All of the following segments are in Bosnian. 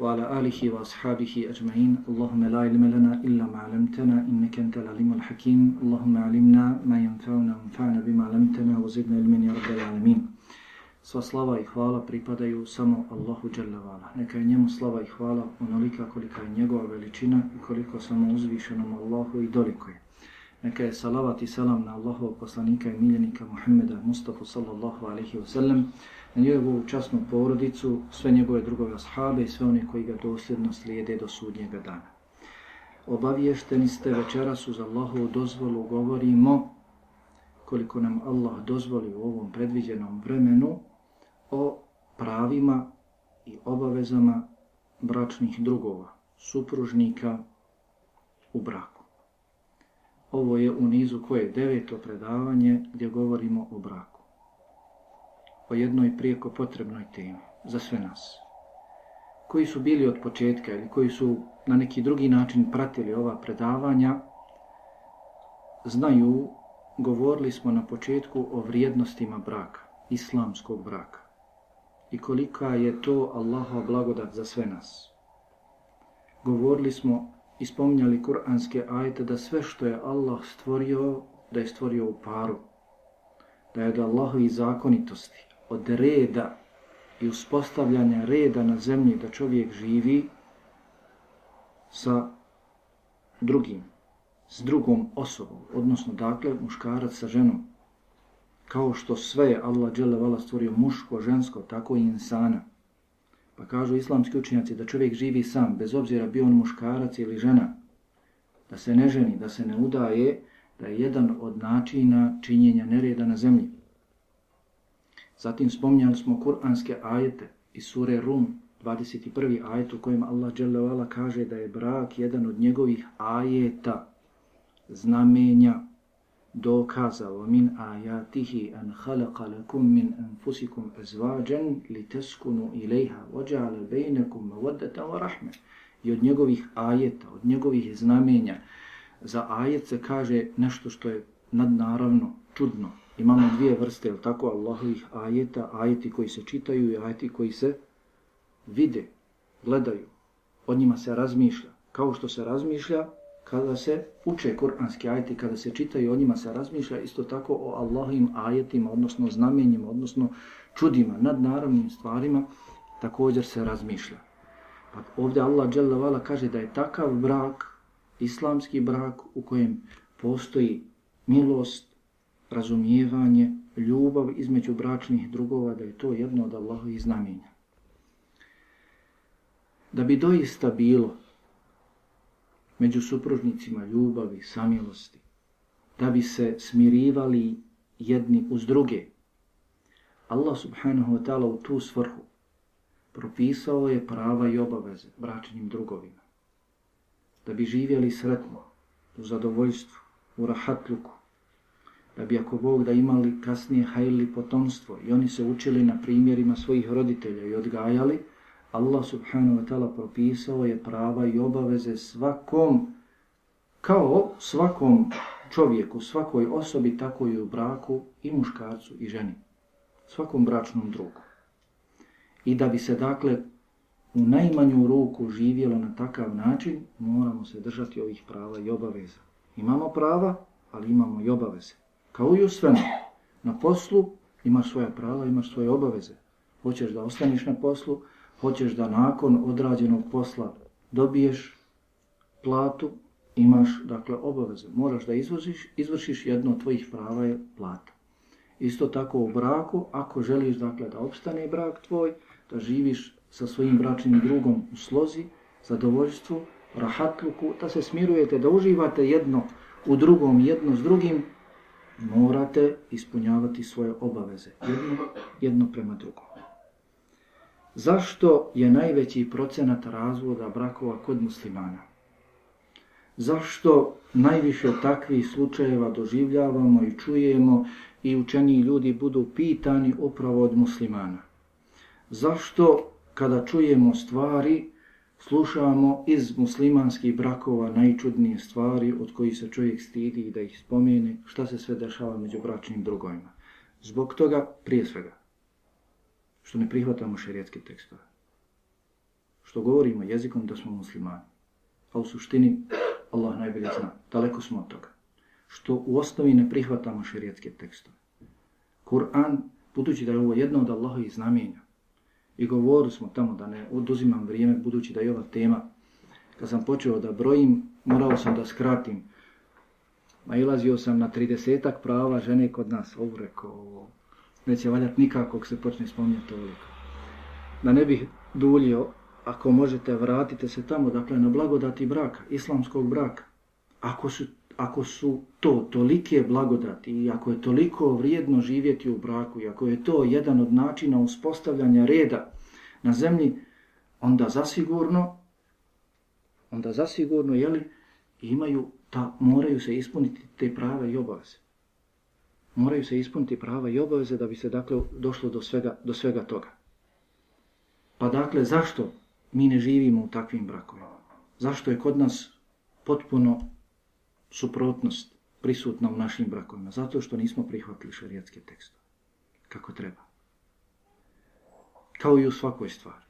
وعلى آله وأصحابه أجمعين اللهم لا علم لنا إلا ما علمتنا إنك أنت العليم الحكيم اللهم علمنا ما ينفعنا وانفعنا بما علمتنا وزدنا علما يا رب العالمين Sva slava i hvala pripadaju samo Allahu Đalla Neka je njemu slava i hvala onolika kolika je njegova veličina i koliko samo uzvišenom Allahu i doliko je. Neka je salavat i salam na Allahovog poslanika i miljenika Muhammeda Mustafa sallallahu alaihi wa sallam na njegovu časnu porodicu, sve njegove drugove ashabe i sve one koji ga dosljedno slijede do sudnjega dana. Obaviješteni ste večeras uz Allahovu dozvolu govorimo koliko nam Allah dozvoli u ovom predviđenom vremenu o pravima i obavezama bračnih drugova, supružnika u braku. Ovo je u nizu koje deveto predavanje gdje govorimo o braku o jednoj prijeko potrebnoj temi za sve nas. Koji su bili od početka ili koji su na neki drugi način pratili ova predavanja, znaju, govorili smo na početku o vrijednostima braka, islamskog braka i kolika je to Allahova blagodat za sve nas. Govorili smo i spominjali kuranske ajete da sve što je Allah stvorio, da je stvorio u paru, da je od Allahovi zakonitosti, od reda i uspostavljanja reda na zemlji da čovjek živi sa drugim, s drugom osobom, odnosno dakle muškarac sa ženom. Kao što sve je Allah dželevala stvorio muško, žensko, tako i insana. Pa kažu islamski učenjaci da čovjek živi sam, bez obzira bio on muškarac ili žena, da se ne ženi, da se ne udaje, da je jedan od načina činjenja nereda na zemlji. Zatim spomnjali smo kuranske ajete iz sure Rum, 21. ajet u kojem Allah dželle kaže da je brak jedan od njegovih ajeta, znamenja, dokaza wa min ayatihi an khalaqa lakum min anfusikum azwajan litaskunu ilayha wa ja'ala bainakum mawaddatan wa. I od njegovih ajeta, od njegovih znamenja za ajet se kaže nešto što je nadnaravno, čudno, imamo dvije vrste, je tako, Allahovih ajeta, ajeti koji se čitaju i ajeti koji se vide, gledaju. Od njima se razmišlja. Kao što se razmišlja kada se uče kuranski ajeti, kada se čitaju, o njima se razmišlja isto tako o Allahovim ajetima, odnosno znamenjima, odnosno čudima, nadnaravnim stvarima, također se razmišlja. Pa ovdje Allah dželle kaže da je takav brak, islamski brak u kojem postoji milost, razumijevanje, ljubav između bračnih drugova, da je to jedno od Allahovih znamenja. Da bi doista bilo među supružnicima ljubavi, samilosti, da bi se smirivali jedni uz druge, Allah subhanahu wa ta'ala u tu svrhu propisao je prava i obaveze bračnim drugovima. Da bi živjeli sretno, u zadovoljstvu, u rahatluku, da bi ako Bog da imali kasnije hajli potomstvo i oni se učili na primjerima svojih roditelja i odgajali, Allah subhanahu wa ta'ala propisao je prava i obaveze svakom, kao svakom čovjeku, svakoj osobi, tako i u braku i muškarcu i ženi, svakom bračnom drugu. I da bi se dakle u najmanju ruku živjelo na takav način, moramo se držati ovih prava i obaveza. Imamo prava, ali imamo i obaveze. Kao i u svemu. Na poslu imaš svoja prava, imaš svoje obaveze. Hoćeš da ostaniš na poslu, hoćeš da nakon odrađenog posla dobiješ platu, imaš dakle obaveze. Moraš da izvršiš, izvršiš jedno od tvojih prava je plata. Isto tako u braku, ako želiš dakle da opstane brak tvoj, da živiš sa svojim bračnim drugom u slozi, zadovoljstvu, rahatluku, da se smirujete, da uživate jedno u drugom, jedno s drugim, morate ispunjavati svoje obaveze, jedno, jedno prema drugom. Zašto je najveći procenat razvoda brakova kod muslimana? Zašto najviše takvih slučajeva doživljavamo i čujemo i učeni ljudi budu pitani upravo od muslimana? Zašto kada čujemo stvari, slušamo iz muslimanskih brakova najčudnije stvari od kojih se čovjek stidi i da ih spomene, šta se sve dešava među bračnim drugovima? Zbog toga, prije svega, što ne prihvatamo šerijetske tekstove. Što govorimo jezikom da smo muslimani. A u suštini, Allah najbolje zna, daleko smo od toga. Što u osnovi ne prihvatamo šerijetske tekstove. Kur'an, budući da je ovo jedno od Allahovih znamenja, i govorili smo tamo da ne oduzimam vrijeme, budući da je ova tema, kad sam počeo da brojim, morao sam da skratim. Nailazio sam na 30 prava žene kod nas, ovo rekao, neće valjati nikako ako se počne spominjati toliko. Da ne bih duljio, ako možete, vratite se tamo, dakle, na blagodati braka, islamskog braka. Ako su, ako su to tolike blagodati i ako je toliko vrijedno živjeti u braku i ako je to jedan od načina uspostavljanja reda na zemlji, onda zasigurno, onda zasigurno, jeli, imaju, ta, moraju se ispuniti te prave i obaveze. Moraju se ispuniti prava i obaveze da bi se, dakle, došlo do svega, do svega toga. Pa dakle, zašto mi ne živimo u takvim brakovima. Zašto je kod nas potpuno suprotnost prisutna u našim brakovima? Zato što nismo prihvatili šarijatske tekstove. Kako treba. Kao i u svakoj stvari.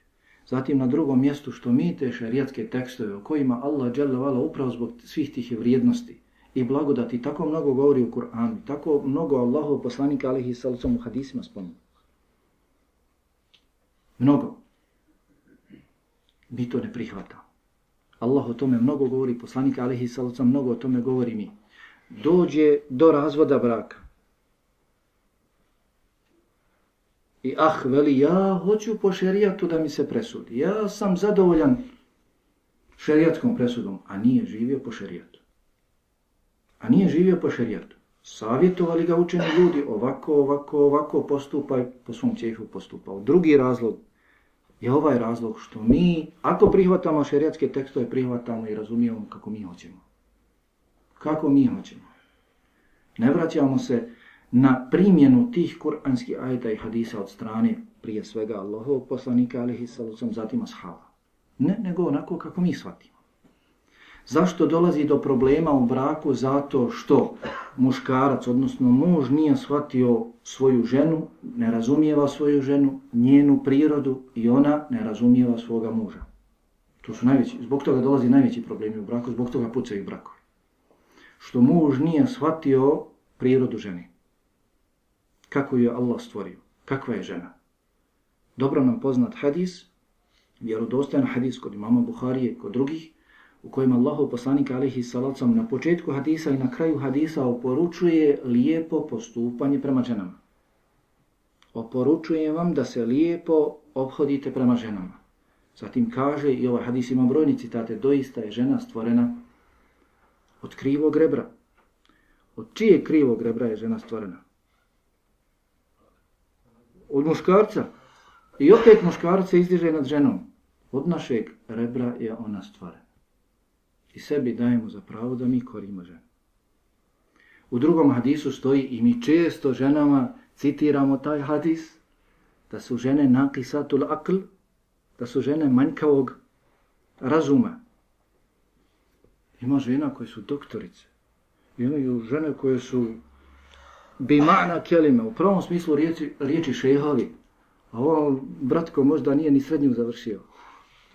Zatim na drugom mjestu što mi te šarijatske tekstove o kojima Allah dželjavala upravo zbog svih tih vrijednosti i blagodati tako mnogo govori u Kur'anu, tako mnogo Allahov poslanika alihi salacom u hadisima spomenu. Mnogo mi to ne prihvatamo. Allah o tome mnogo govori, poslanik Alihi Salaca mnogo o tome govori mi. Dođe do razvoda braka. I ah, veli, ja hoću po šerijatu da mi se presudi. Ja sam zadovoljan šerijatskom presudom, a nije živio po šerijatu. A nije živio po šerijatu. Savjetovali ga učeni ljudi, ovako, ovako, ovako postupaj, po svom cijehu postupao. Drugi razlog, je ovaj razlog što mi, ako prihvatamo šerijatske tekstove, prihvatamo i razumijemo kako mi hoćemo. Kako mi hoćemo. Ne vraćamo se na primjenu tih kuranskih ajta i hadisa od strane prije svega Allahovog poslanika, alihi sallam, zatim ashaba. Ne, nego onako kako mi shvatimo. Zašto dolazi do problema u braku? Zato što muškarac, odnosno muž, nije shvatio svoju ženu, ne razumijeva svoju ženu, njenu prirodu i ona ne razumijeva svoga muža. To su najveći, zbog toga dolazi najveći problemi u braku, zbog toga pucaju brakovi. Što muž nije shvatio prirodu žene. Kako je Allah stvorio? Kakva je žena? Dobro nam poznat hadis, vjerodostajan hadis kod imama Buharije, kod drugih, u kojem Allahu poslanik alihi salacom na početku hadisa i na kraju hadisa oporučuje lijepo postupanje prema ženama. Oporučujem vam da se lijepo obhodite prema ženama. Zatim kaže, i ovaj hadis ima brojni citate, doista je žena stvorena od krivog rebra. Od čije krivog rebra je žena stvorena? Od muškarca. I opet muškarac izdiže nad ženom. Od našeg rebra je ona stvorena i sebi dajemo za pravo da mi korimo ženu. U drugom hadisu stoji i mi često ženama citiramo taj hadis da su žene naqisatul akl, da su žene manjkavog razuma. Ima žena koje su doktorice. Imaju žene koje su bimana kelime, u prvom smislu riječi, riječi šehovi. A ovo bratko možda nije ni srednju završio.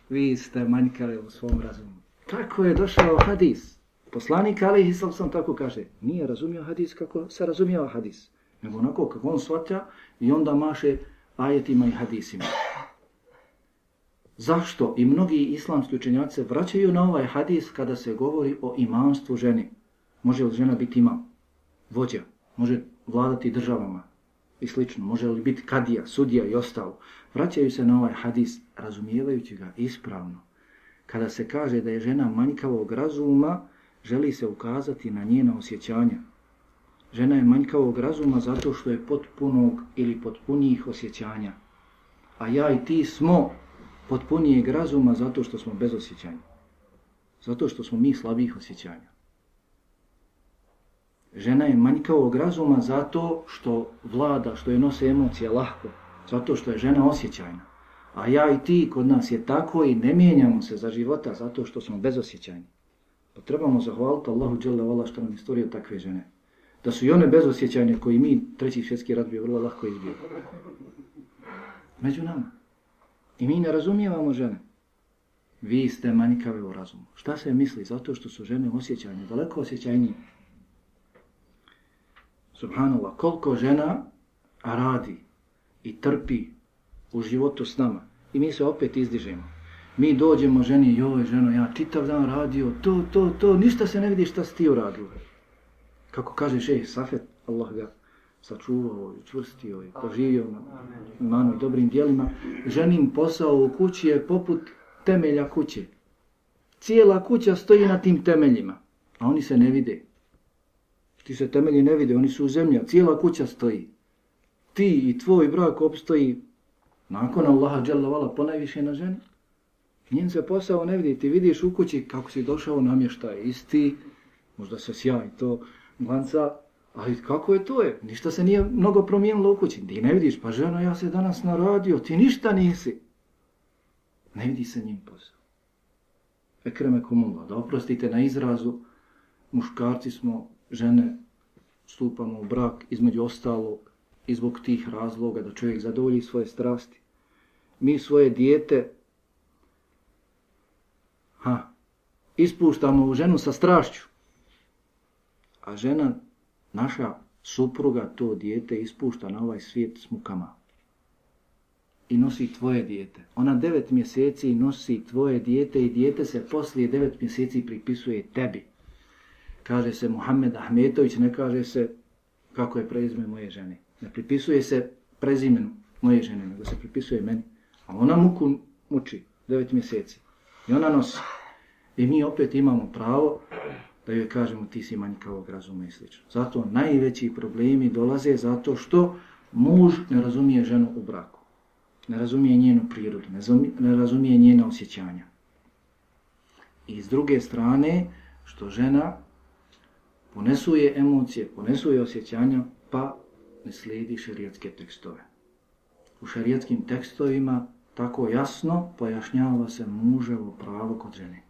Vi ste manjkali u svom razumu. Tako je došao hadis. Poslanik Ali Islam sam tako kaže. Nije razumio hadis kako se razumio hadis. Nego onako kako on shvatja i onda maše ajetima i hadisima. Zašto i mnogi islamski učenjaci vraćaju na ovaj hadis kada se govori o imanstvu žene? Može li žena biti imam? Vođa? Može vladati državama? I slično. Može li biti kadija, sudija i ostalo? Vraćaju se na ovaj hadis razumijevajući ga ispravno kada se kaže da je žena manjkavog razuma, želi se ukazati na njena osjećanja. Žena je manjkavog razuma zato što je potpunog ili potpunijih osjećanja. A ja i ti smo potpunijeg razuma zato što smo bez osjećanja. Zato što smo mi slabih osjećanja. Žena je manjkavog razuma zato što vlada, što je nose emocije lahko. Zato što je žena osjećajna. A ja i ti kod nas je tako i ne mijenjamo se za života zato što smo bezosjećajni. Pa trebamo zahvaliti Allahu Đele Vala što nam je stvorio takve žene. Da su i one bezosjećajne koji mi treći svjetski rat bi vrlo lahko izbio. Među nama. I mi ne razumijevamo žene. Vi ste manjkave u razumu. Šta se misli? Zato što su žene osjećajne, daleko osjećajnije. Subhanallah, koliko žena radi i trpi u životu s nama. I mi se opet izdižemo. Mi dođemo ženi, joj ženo, ja čitav dan radio, to, to, to, ništa se ne vidi šta si ti uradio. Kako kaže šeh Safet, Allah ga sačuvao i čvrstio i poživio na manu i dobrim dijelima, Ženin posao u kući je poput temelja kuće. Cijela kuća stoji na tim temeljima, a oni se ne vide. Ti se temelji ne vide, oni su u zemlji, cijela kuća stoji. Ti i tvoj brak opstoji nakon Allaha dželle vala ponajviše na ženi. Njen se posao ne vidi, ti vidiš u kući kako si došao namještaj isti, možda se sjaj to glanca, ali kako je to je? Ništa se nije mnogo promijenilo u kući. Ti ne vidiš, pa ženo, ja se danas naradio, ti ništa nisi. Ne vidi se njim posao. Ekreme kumula, da oprostite na izrazu, muškarci smo, žene, stupamo u brak između ostalog i zbog tih razloga da čovjek zadovolji svoje strasti. Mi svoje dijete ha, ispuštamo u ženu sa strašću, a žena, naša supruga, to dijete ispušta na ovaj svijet s mukama i nosi tvoje dijete. Ona devet mjeseci nosi tvoje dijete i dijete se poslije devet mjeseci pripisuje tebi. Kaže se Muhammed Ahmetović, ne kaže se kako je prezime moje žene. Ne pripisuje se prezimenu moje žene, nego se pripisuje meni. A ona muku muči devet mjeseci. I ona nosi. I mi opet imamo pravo da joj kažemo ti si manjkavog razuma i slično. Zato najveći problemi dolaze zato što muž ne razumije ženu u braku ne razumije njenu prirodu, ne, razumije, ne razumije njena osjećanja. I s druge strane, što žena ponesuje emocije, ponesuje osjećanja, pa ne slijedi šarijatske tekstove. U šarijatskim tekstovima tako jasno pojašnjava se muževo pravo kod žene.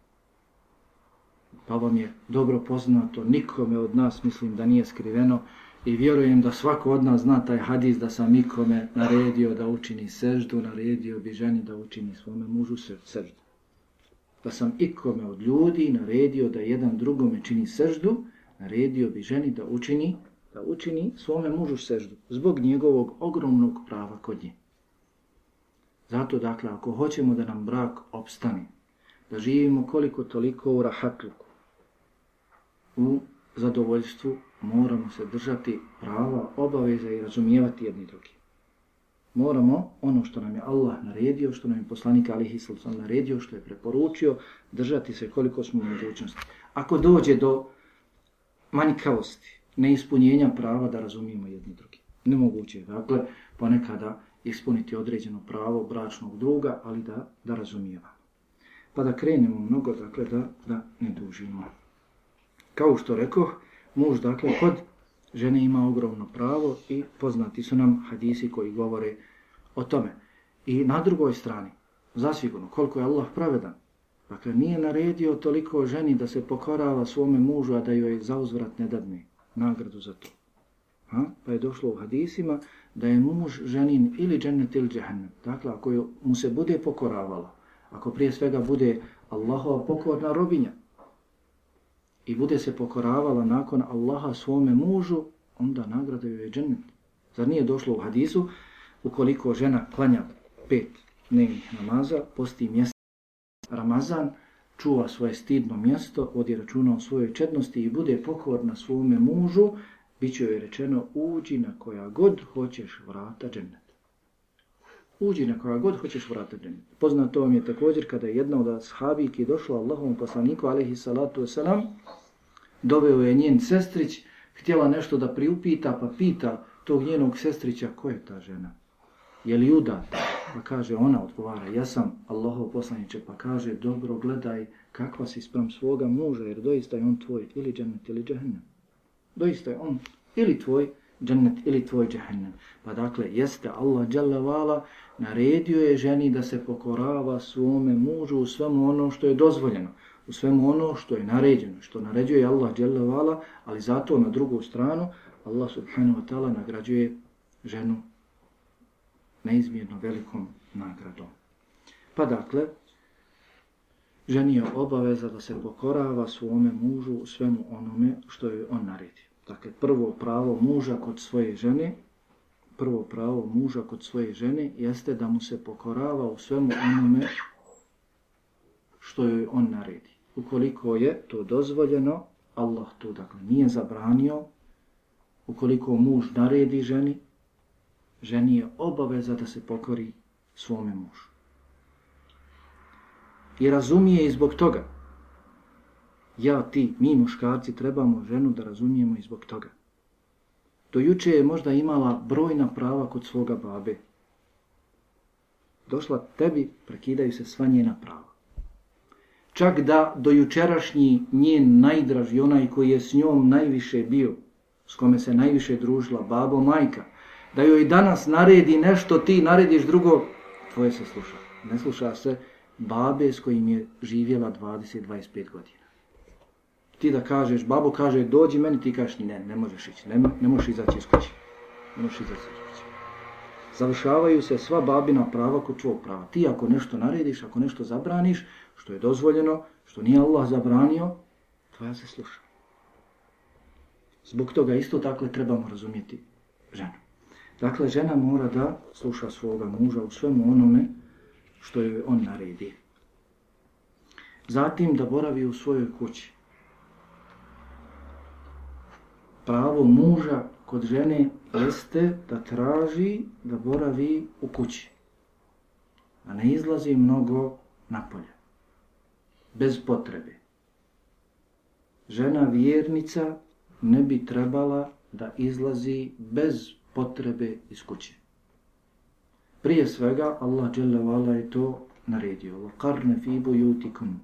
Pa vam je dobro poznato, nikome od nas mislim da nije skriveno, I vjerujem da svako od nas zna taj hadis da sam ikome naredio da učini seždu, naredio bi ženi da učini svome mužu seždu. Da sam ikome od ljudi naredio da jedan drugome čini seždu, naredio bi ženi da učini da učini svome mužu seždu zbog njegovog ogromnog prava kod nje. Zato, dakle, ako hoćemo da nam brak opstane, da živimo koliko toliko u rahatluku, u zadovoljstvu, moramo se držati prava, obaveza i razumijevati jedni drugi. Moramo ono što nam je Allah naredio, što nam je poslanik Alihi Salsan naredio, što je preporučio, držati se koliko smo u mogućnosti. Ako dođe do manjkavosti, neispunjenja prava da razumijemo jedni drugi. Nemoguće je, dakle, ponekada ispuniti određeno pravo bračnog druga, ali da, da razumijeva. Pa da krenemo mnogo, dakle, da, da ne dužimo. Kao što rekoh, muž, dakle, kod žene ima ogromno pravo i poznati su nam hadisi koji govore o tome. I na drugoj strani, zasigurno, koliko je Allah pravedan, dakle, nije naredio toliko ženi da se pokorava svome mužu, a da joj zauzvrat ne dadne nagradu za to. Ha? Pa je došlo u hadisima da je muž ženin ili džennet ili džehennem. Dakle, ako je, mu se bude pokoravala, ako prije svega bude Allahova pokorna robinja, i bude se pokoravala nakon Allaha svome mužu, onda nagrada joj je džennet. Zar nije došlo u hadisu, ukoliko žena klanja pet dnevnih namaza, posti mjesec Ramazan, čuva svoje stidno mjesto, vodi računa o svojoj čednosti i bude pokorna svome mužu, bit će joj rečeno, uđi na koja god hoćeš vrata džennet. Uđi na koja god hoćeš vrata džennet. Poznato vam je također kada je jedna od ashabiki došla Allahom poslaniku, alaihi salatu wasalam, doveo je njen sestrić, htjela nešto da priupita, pa pita tog njenog sestrića, ko je ta žena? Je li udata? Pa kaže, ona odgovara, ja sam Allahov poslaniče, pa kaže, dobro gledaj kakva si sprem svoga muža, jer doista je on tvoj ili džennet ili džehennem. Doista je on ili tvoj džennet ili tvoj džehennem. Pa dakle, jeste Allah dželevala naredio je ženi da se pokorava svome mužu u svemu ono što je dozvoljeno, u svemu ono što je naređeno, što naređuje Allah dželevala, ali zato na drugu stranu Allah subhanahu wa ta'ala nagrađuje ženu neizmjerno velikom nagradom. Pa dakle, ženi je obaveza da se pokorava svome mužu u svemu onome što je on naredi. Dakle, prvo pravo muža kod svoje žene, prvo pravo muža kod svoje žene jeste da mu se pokorava u svemu onome što joj on naredi. Ukoliko je to dozvoljeno, Allah to dakle nije zabranio, ukoliko muž naredi ženi, ženi je obaveza da se pokori svome mužu. I razumije i zbog toga. Ja, ti, mi muškarci trebamo ženu da razumijemo i zbog toga. Dojuče je možda imala brojna prava kod svoga babe. Došla tebi, prekidaju se sva njena prava. Čak da dojučerašnji njen najdraži, onaj koji je s njom najviše bio, s kome se najviše družila, babo, majka, da joj danas naredi nešto, ti narediš drugo, tvoje se sluša. Ne sluša se babe s kojim je živjela 20-25 godina. Ti da kažeš, babo kaže, dođi meni, ti kažeš, ne, ne možeš ići, ne, ne možeš izaći iz kuće. Ne možeš izaći iz kuće. Završavaju se sva babina prava kod tvojeg prava. Ti ako nešto narediš, ako nešto zabraniš, što je dozvoljeno, što nije Allah zabranio, tvoja se sluša. Zbog toga isto tako trebamo razumjeti ženu. Dakle, žena mora da sluša svoga muža u svemu onome što joj on naredi. Zatim da boravi u svojoj kući. Pravo muža kod žene jeste da traži da boravi u kući. A ne izlazi mnogo napolje. Bez potrebe. Žena vjernica ne bi trebala da izlazi bez potrebe iz kuće. Prije svega, Allah dželle je to naredio. Qarne fi buyutikum.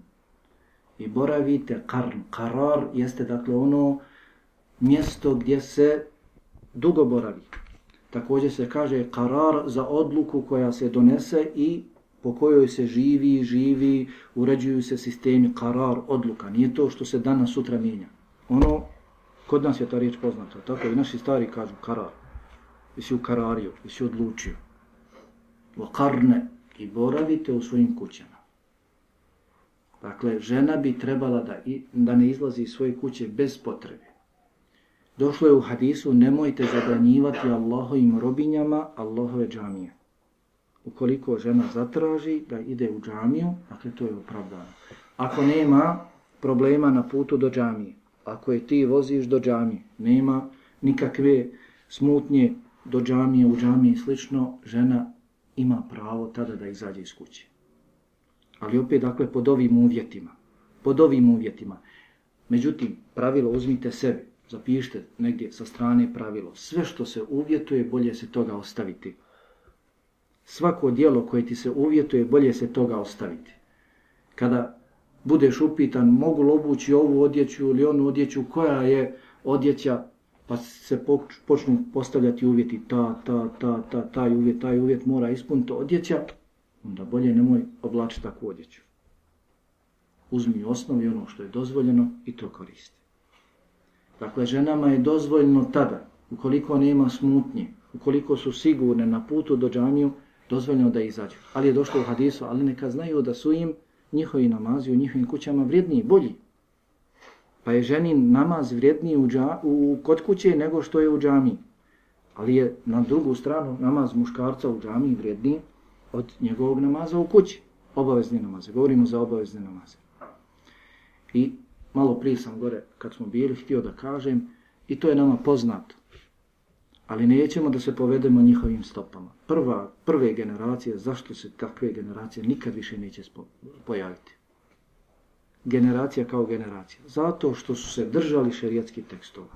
I boravite qarn. Qarar jeste dakle ono mjesto gdje se dugo boravi. Također se kaže qarar za odluku koja se donese i po kojoj se živi, živi, uređuju se sistemi karar, odluka. Nije to što se danas sutra mijenja. Ono, kod nas je ta riječ poznata. Tako i naši stari kažu karar. Jesi ukarario, karario, odlučio Vokarne i boravite u svojim kućama. Dakle, žena bi trebala da, da ne izlazi iz svoje kuće bez potrebe. Došlo je u hadisu, nemojte zabranjivati Allahovim robinjama Allahove džamije. Ukoliko žena zatraži da ide u džamiju, dakle to je opravdano. Ako nema problema na putu do džamije, ako je ti voziš do džamije, nema nikakve smutnje do džamije, u džamiji slično, žena ima pravo tada da izađe iz kuće. Ali opet, dakle, pod ovim uvjetima. Pod ovim uvjetima. Međutim, pravilo uzmite sebi, zapišite negdje sa strane pravilo. Sve što se uvjetuje, bolje se toga ostaviti. Svako dijelo koje ti se uvjetuje, bolje se toga ostaviti. Kada budeš upitan, mogu li obući ovu odjeću ili onu odjeću, koja je odjeća pa se počnu postavljati uvjeti ta, ta, ta, ta, taj uvjet, taj uvjet mora ispuniti odjeća, onda bolje nemoj oblači takvu odjeću. Uzmi osnovi ono što je dozvoljeno i to koristi. Dakle, ženama je dozvoljeno tada, ukoliko nema smutnje, ukoliko su sigurne na putu do džamiju, dozvoljeno da izađu. Ali je došlo u hadisu, ali neka znaju da su im njihovi namazi u njihovim kućama vrijedniji, bolji. Pa je ženin namaz vrijedniji u, dža, u kod kuće nego što je u džami. Ali je na drugu stranu namaz muškarca u džami vrijedniji od njegovog namaza u kući. Obavezni namaze. Govorimo za obavezne namaze. I malo prije sam gore, kad smo bili, htio da kažem, i to je nama poznato. Ali nećemo da se povedemo njihovim stopama. Prva, prve generacije, zašto se takve generacije nikad više neće pojaviti? Generacija kao generacija. Zato što su se držali šerijatskih tekstova.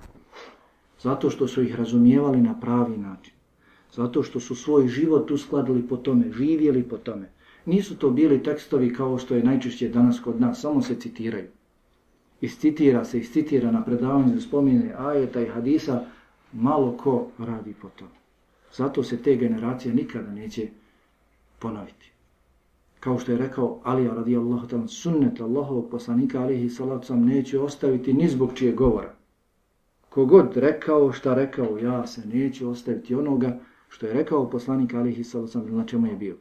Zato što su ih razumijevali na pravi način. Zato što su svoj život uskladili po tome, živjeli po tome. Nisu to bili tekstovi kao što je najčešće danas kod nas, samo se citiraju. Iscitira se, iscitira na predavanju za spomine ajeta i hadisa, malo ko radi po tome. Zato se te generacije nikada neće ponoviti. Kao što je rekao Alija radijallahu ta'ala sunnet Allahovog poslanika alihi salatu sam neće ostaviti ni zbog čije govora. Kogod rekao šta rekao, ja se neću ostaviti onoga što je rekao poslanik alihi salatu sam na čemu je bio.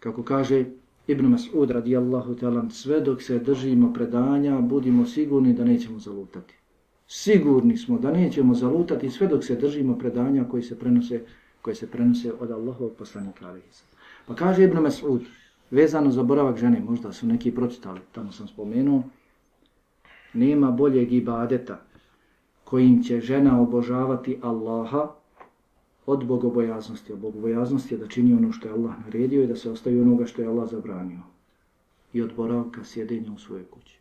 Kako kaže Ibn Mas'ud radijallahu ta'ala sve dok se držimo predanja, budimo sigurni da nećemo zalutati. Sigurni smo da nećemo zalutati sve dok se držimo predanja koji se prenose, koje se prenose od Allahovog poslanika alihi salatu Pa kaže Ibn Mas'ud, vezano za boravak žene, možda su neki pročitali, tamo sam spomenuo, nema boljeg ibadeta kojim će žena obožavati Allaha od bogobojaznosti. Od bogobojaznosti je da čini ono što je Allah naredio i da se ostavi onoga što je Allah zabranio. I od boravka sjedenja u svojoj kući.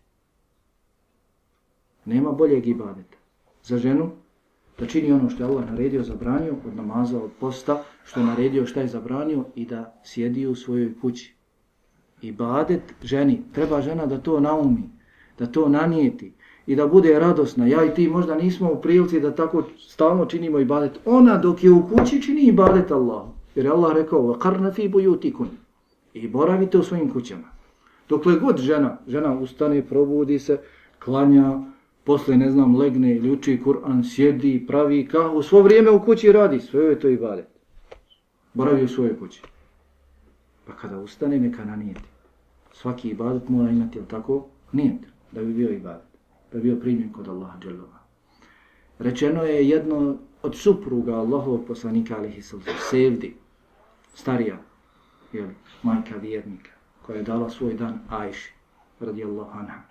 Nema boljeg ibadeta za ženu da čini ono što je Allah naredio, zabranio, od namaza, od posta, što je naredio, šta je zabranio i da sjedi u svojoj kući. I badet ženi, treba žena da to naumi, da to nanijeti i da bude radosna. Ja i ti možda nismo u prilici da tako stalno činimo i badet. Ona dok je u kući čini i badet Allah. Jer je Allah rekao, وَقَرْنَ فِي بُيُوتِكُنِ I boravite u svojim kućama. Dokle god žena, žena ustane, probudi se, klanja, posle, ne znam, legne ili uči Kur'an, sjedi, pravi kahu, svo vrijeme u kući radi, sve je to i bade. Boravi u svojoj kući. Pa kada ustane, neka nanijeti. Svaki ibadet mora imati, jel tako, nijet, da bi bio ibadet, da bi bio primjen kod Allaha dželova. Rečeno je jedno od supruga Allahovog poslanika, alihi sallam, Sevdi, starija, jel, majka vjernika, koja je dala svoj dan Ajši, radijallahu anha.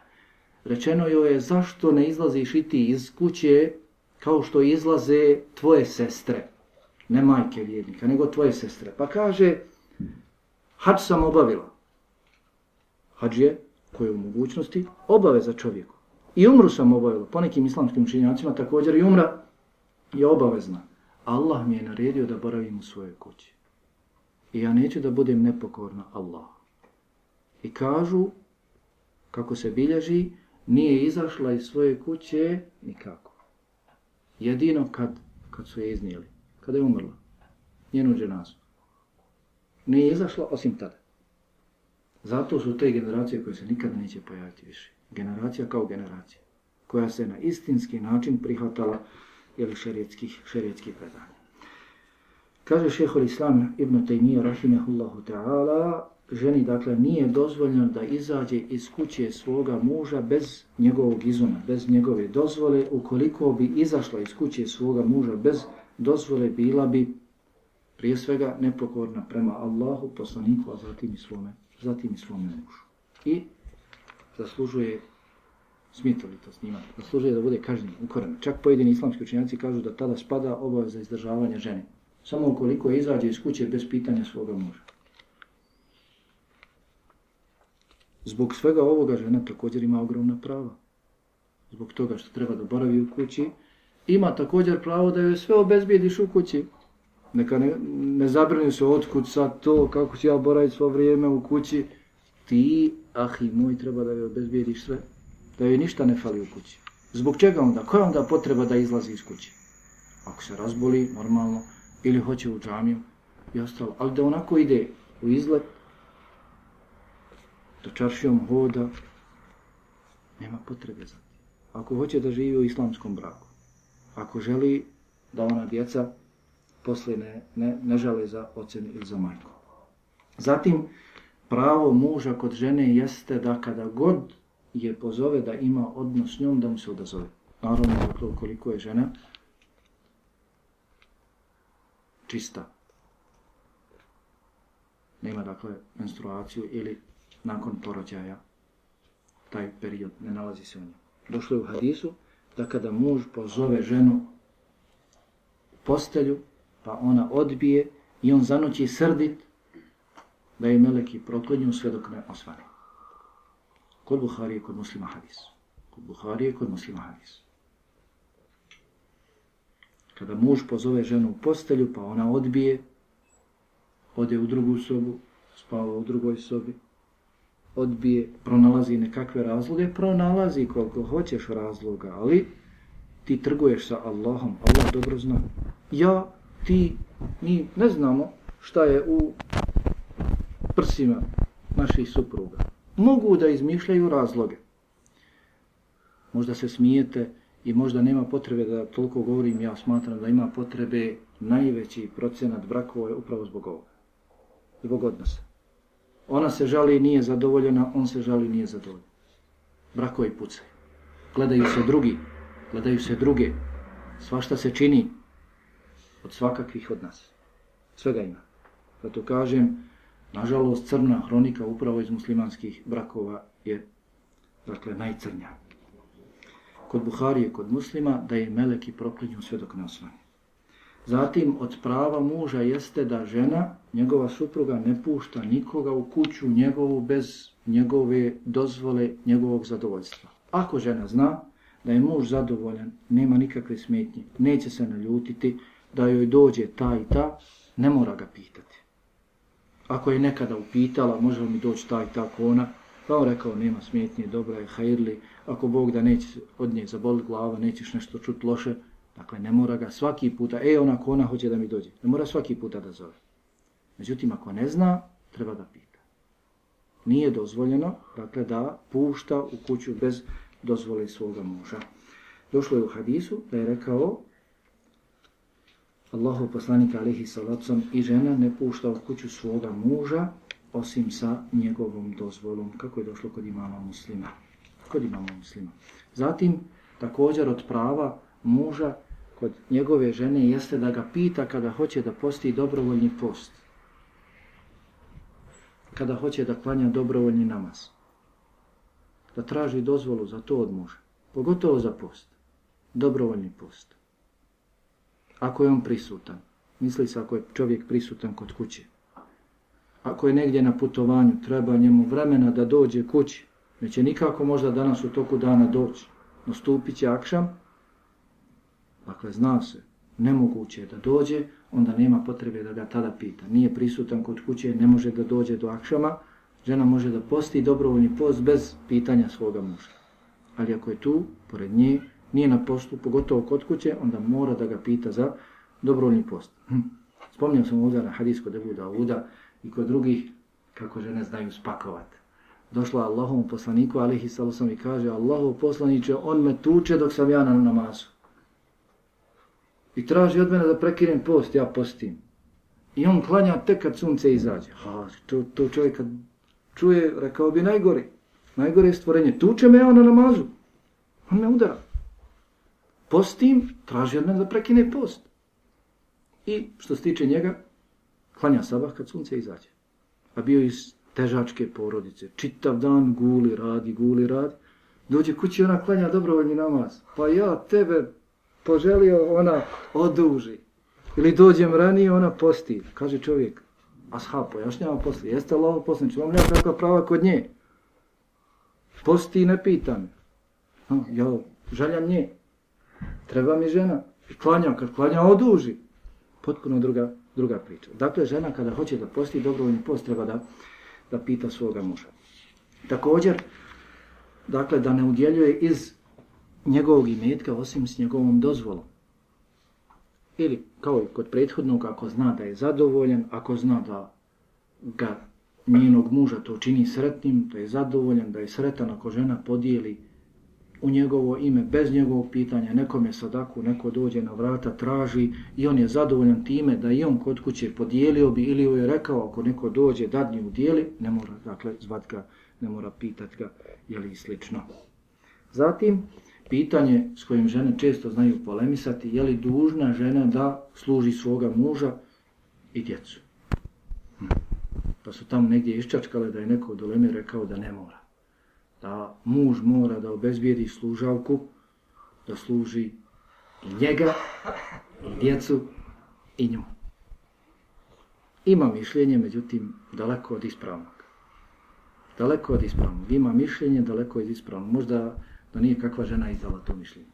Rečeno joj je zašto ne izlaziš i ti iz kuće kao što izlaze tvoje sestre. Ne majke vjernika, nego tvoje sestre. Pa kaže, hač sam obavila. Hač je, koje je u mogućnosti, obave za čovjeku. I umru sam obavila. Po nekim islamskim činjacima također i umra je obavezna. Allah mi je naredio da boravim u svojoj kući. I ja neću da budem nepokorna Allah. I kažu, kako se bilježi, nije izašla iz svoje kuće nikako. Jedino kad, kad su je iznijeli, kada je umrla, njenu dženazu. Nije izašla osim tada. Zato su te generacije koje se nikada neće pojaviti više. Generacija kao generacija, koja se na istinski način prihvatala ili šerijetskih, šerijetskih predanja. Kaže šehol Islam ibn Taymiyyah rahimahullahu ta'ala, ženi dakle nije dozvoljeno da izađe iz kuće svoga muža bez njegovog izuma, bez njegove dozvole. Ukoliko bi izašla iz kuće svoga muža bez dozvole, bila bi prije svega nepokorna prema Allahu, poslaniku, a zatim i svome, zatim i svome mužu. I zaslužuje smijete li to snimati, zaslužuje da bude kažnjen, ukoren. Čak pojedini islamski učenjaci kažu da tada spada obaveza izdržavanja žene. Samo ukoliko izađe iz kuće bez pitanja svoga muža. Zbog svega ovoga žena također ima ogromna prava. Zbog toga što treba da boravi u kući, ima također pravo da joj sve obezbijediš u kući. Neka ne, ne zabrani se otkud sad to, kako će ja boraviti svo vrijeme u kući. Ti, ah i moj, treba da joj obezbijediš sve. Da joj ništa ne fali u kući. Zbog čega onda? Koja onda potreba da izlazi iz kući? Ako se razboli, normalno, ili hoće u džamiju i ostalo. Ali da onako ide u izlet, da čaršijom hoda, nema potrebe za tim. Ako hoće da živi u islamskom braku, ako želi da ona djeca posle ne, ne, ne žele za ocen ili za majku. Zatim, pravo muža kod žene jeste da kada god je pozove da ima odnos s njom, da mu se odazove. Naravno, dakle, koliko je žena čista. Nema, dakle, menstruaciju ili nakon porođaja, taj period ne nalazi se u njemu. Došlo je u hadisu da kada muž pozove ženu u postelju, pa ona odbije i on zanoći srdit, da je meleki proklinju sve dok ne osvane. Kod Buhari je kod muslima hadis. Kod Buhari je kod muslima hadis. Kada muž pozove ženu u postelju, pa ona odbije, ode u drugu sobu, spava u drugoj sobi, odbije, pronalazi nekakve razloge, pronalazi koliko hoćeš razloga, ali ti trguješ sa Allahom, Allah dobro zna. Ja, ti, mi ne znamo šta je u prsima naših supruga. Mogu da izmišljaju razloge. Možda se smijete i možda nema potrebe da toliko govorim, ja smatram da ima potrebe najveći procenat brakova je upravo zbog ovoga. Zbog odnosa. Ona se žali i nije zadovoljena, on se žali i nije zadovoljen. Brakovi pucaju. Gledaju se drugi, gledaju se druge. Svašta se čini od svakakvih od nas. Svega ima. Zato kažem, nažalost, crna hronika upravo iz muslimanskih brakova je dakle, najcrnja. Kod Buharije, kod muslima, da je meleki proklinju sve dok ne osvani. Zatim, od prava muža jeste da žena, njegova supruga, ne pušta nikoga u kuću njegovu bez njegove dozvole, njegovog zadovoljstva. Ako žena zna da je muž zadovoljan, nema nikakve smetnje, neće se naljutiti, da joj dođe ta i ta, ne mora ga pitati. Ako je nekada upitala, može li mi doći ta i ta kona, pa on rekao, nema smetnje, dobra je, hajrli, ako Bog da neće od nje zaboliti glava, nećeš nešto čuti loše, Dakle, ne mora ga svaki puta, e, ona kona hoće da mi dođe. Ne mora svaki puta da zove. Međutim, ako ne zna, treba da pita. Nije dozvoljeno, dakle, da pušta u kuću bez dozvole svoga muža. Došlo je u hadisu da je rekao Allahu poslanika alihi salacom i žena ne pušta u kuću svoga muža osim sa njegovom dozvolom, kako je došlo kod imama muslima. Kod imama muslima. Zatim, također od prava muža kod njegove žene jeste da ga pita kada hoće da posti dobrovoljni post. Kada hoće da klanja dobrovoljni namaz. Da traži dozvolu za to od muža. Pogotovo za post. Dobrovoljni post. Ako je on prisutan. Misli se ako je čovjek prisutan kod kuće. Ako je negdje na putovanju, treba njemu vremena da dođe kući. Neće nikako možda danas u toku dana doći. Nastupit će akšam, Dakle, zna se, nemoguće je da dođe, onda nema potrebe da ga tada pita. Nije prisutan kod kuće, ne može da dođe do akšama, žena može da posti dobrovoljni post bez pitanja svoga muža. Ali ako je tu, pored nje, nije na postu, pogotovo kod kuće, onda mora da ga pita za dobrovoljni post. Hm. Spomnio sam ovdje na hadisko da bude Avuda i kod drugih kako žene znaju spakovati. Došla Allahom poslaniku, alihi salosom i kaže, Allahov poslaniće, on me tuče dok sam ja na namazu i traži od mene da prekinem post, ja postim. I on klanja tek kad sunce izađe. Ha, to, to čovjek kad čuje, rekao bi najgore. Najgore stvorenje. Tuče me ja na namazu. On me udara. Postim, traži od mene da prekine post. I što se tiče njega, klanja sabah kad sunce izađe. A bio iz težačke porodice. Čitav dan guli radi, guli radi. Dođe kući ona klanja dobrovoljni namaz. Pa ja tebe poželio, ona oduži. Ili dođem ranije, ona posti. Kaže čovjek, ashab, pojašnjava posli, jeste Allah poslanič, vam nema takva prava kod nje. Posti ne pitam. No, ja željam nje. Treba mi žena. I klanja, kad klanja, oduži. Potpuno druga, druga priča. Dakle, žena kada hoće da posti dobrovoljni post, treba da, da pita svoga muža. Također, dakle, da ne udjeljuje iz njegovog imetka osim s njegovom dozvolom. Ili kao i kod prethodnog, ako zna da je zadovoljen, ako zna da ga njenog muža to čini sretnim, da je zadovoljan, da je sretan ako žena podijeli u njegovo ime bez njegovog pitanja, nekom je sadaku, neko dođe na vrata, traži i on je zadovoljan time da i on kod kuće podijelio bi ili joj je rekao ako neko dođe dadnji udijeli, ne mora dakle zvat ga, ne mora pitat ga, je li slično. Zatim, pitanje s kojim žene često znaju polemisati, je li dužna žena da služi svoga muža i djecu. Hm. Pa su tamo negdje iščačkale da je neko od Oleme rekao da ne mora. Da muž mora da obezbijedi služavku, da služi i njega, i djecu, i nju. Ima mišljenje, međutim, daleko od ispravnog. Daleko od ispravnog. Ima mišljenje, daleko od ispravnog. Možda da nije kakva žena izdala to mišljenje.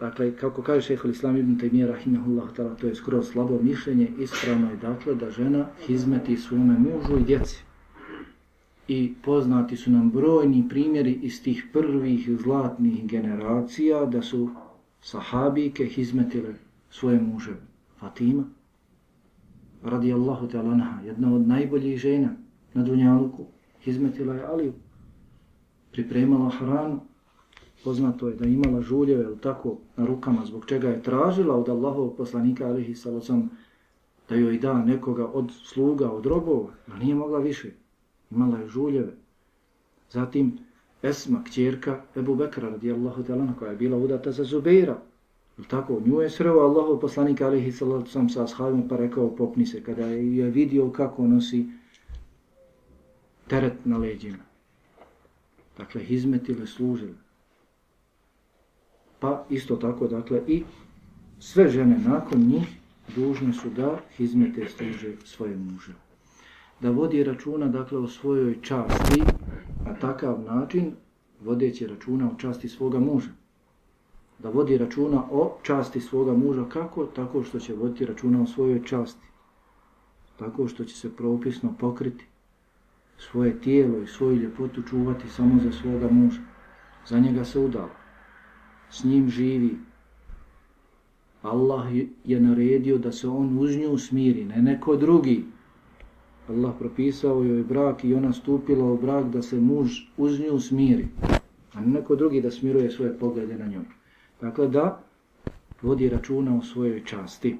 Dakle, kako kaže šehol Islam ibn Taymiyyah rahimahullah ta'ala, to je skoro slabo mišljenje, ispravno je dakle da žena hizmeti svome mužu i djeci. I poznati su nam brojni primjeri iz tih prvih zlatnih generacija da su sahabike hizmetile svoje muže. Fatima, radijallahu ta'ala naha, jedna od najboljih žena na Dunjaluku, hizmetila je Aliju, pripremala hranu, poznato je da imala žuljeve ili tako na rukama, zbog čega je tražila od Allahovog poslanika alihi salacom da joj da nekoga od sluga, od robova, no nije mogla više, imala je žuljeve. Zatim Esma, kćerka Ebu Bekra radijallahu ta'ala koja je bila udata za Zubeira, Ili tako, nju je sreo Allahov poslanik alihi sallam sa ashabima pa rekao popni se kada je vidio kako nosi teret na leđima. Dakle, hizmetile, služile. Pa isto tako, dakle, i sve žene nakon njih dužne su da hizmete služe svoje muže. Da vodi računa, dakle, o svojoj časti, a takav način vodeći računa o časti svoga muža da vodi računa o časti svoga muža. Kako? Tako što će voditi računa o svojoj časti. Tako što će se propisno pokriti svoje tijelo i svoju ljepotu čuvati samo za svoga muža. Za njega se udala. S njim živi. Allah je naredio da se on uz nju smiri, ne neko drugi. Allah propisao joj brak i ona stupila u brak da se muž uz nju smiri. A ne neko drugi da smiruje svoje poglede na njoj. Dakle, da vodi računa o svojoj časti.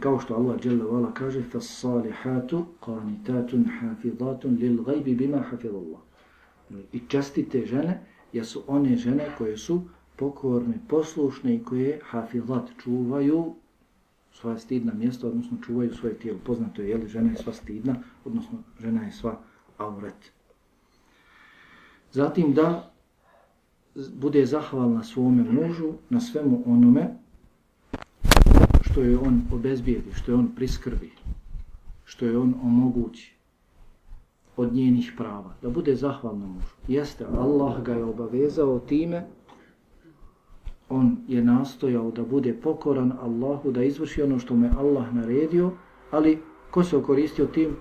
Kao što Allah dželle vala kaže: "Fas-salihatu qanitatun hafizatun lil-ghaibi bima hafizallah." I častite žene, jesu one žene koje su pokorne, poslušne i koje hafizat čuvaju svoje stidna mjesta, odnosno čuvaju svoje tijelo. Poznato je, jeli, žena je sva stidna, odnosno žena je sva auret. Zatim da bude zahvalna svome mužu na svemu onome što je on obezbijedi, što je on priskrbi, što je on omogući od njenih prava. Da bude zahvalna mužu. Jeste, Allah ga je obavezao time, on je nastojao da bude pokoran Allahu, da izvrši ono što me Allah naredio, ali ko se okoristio tim?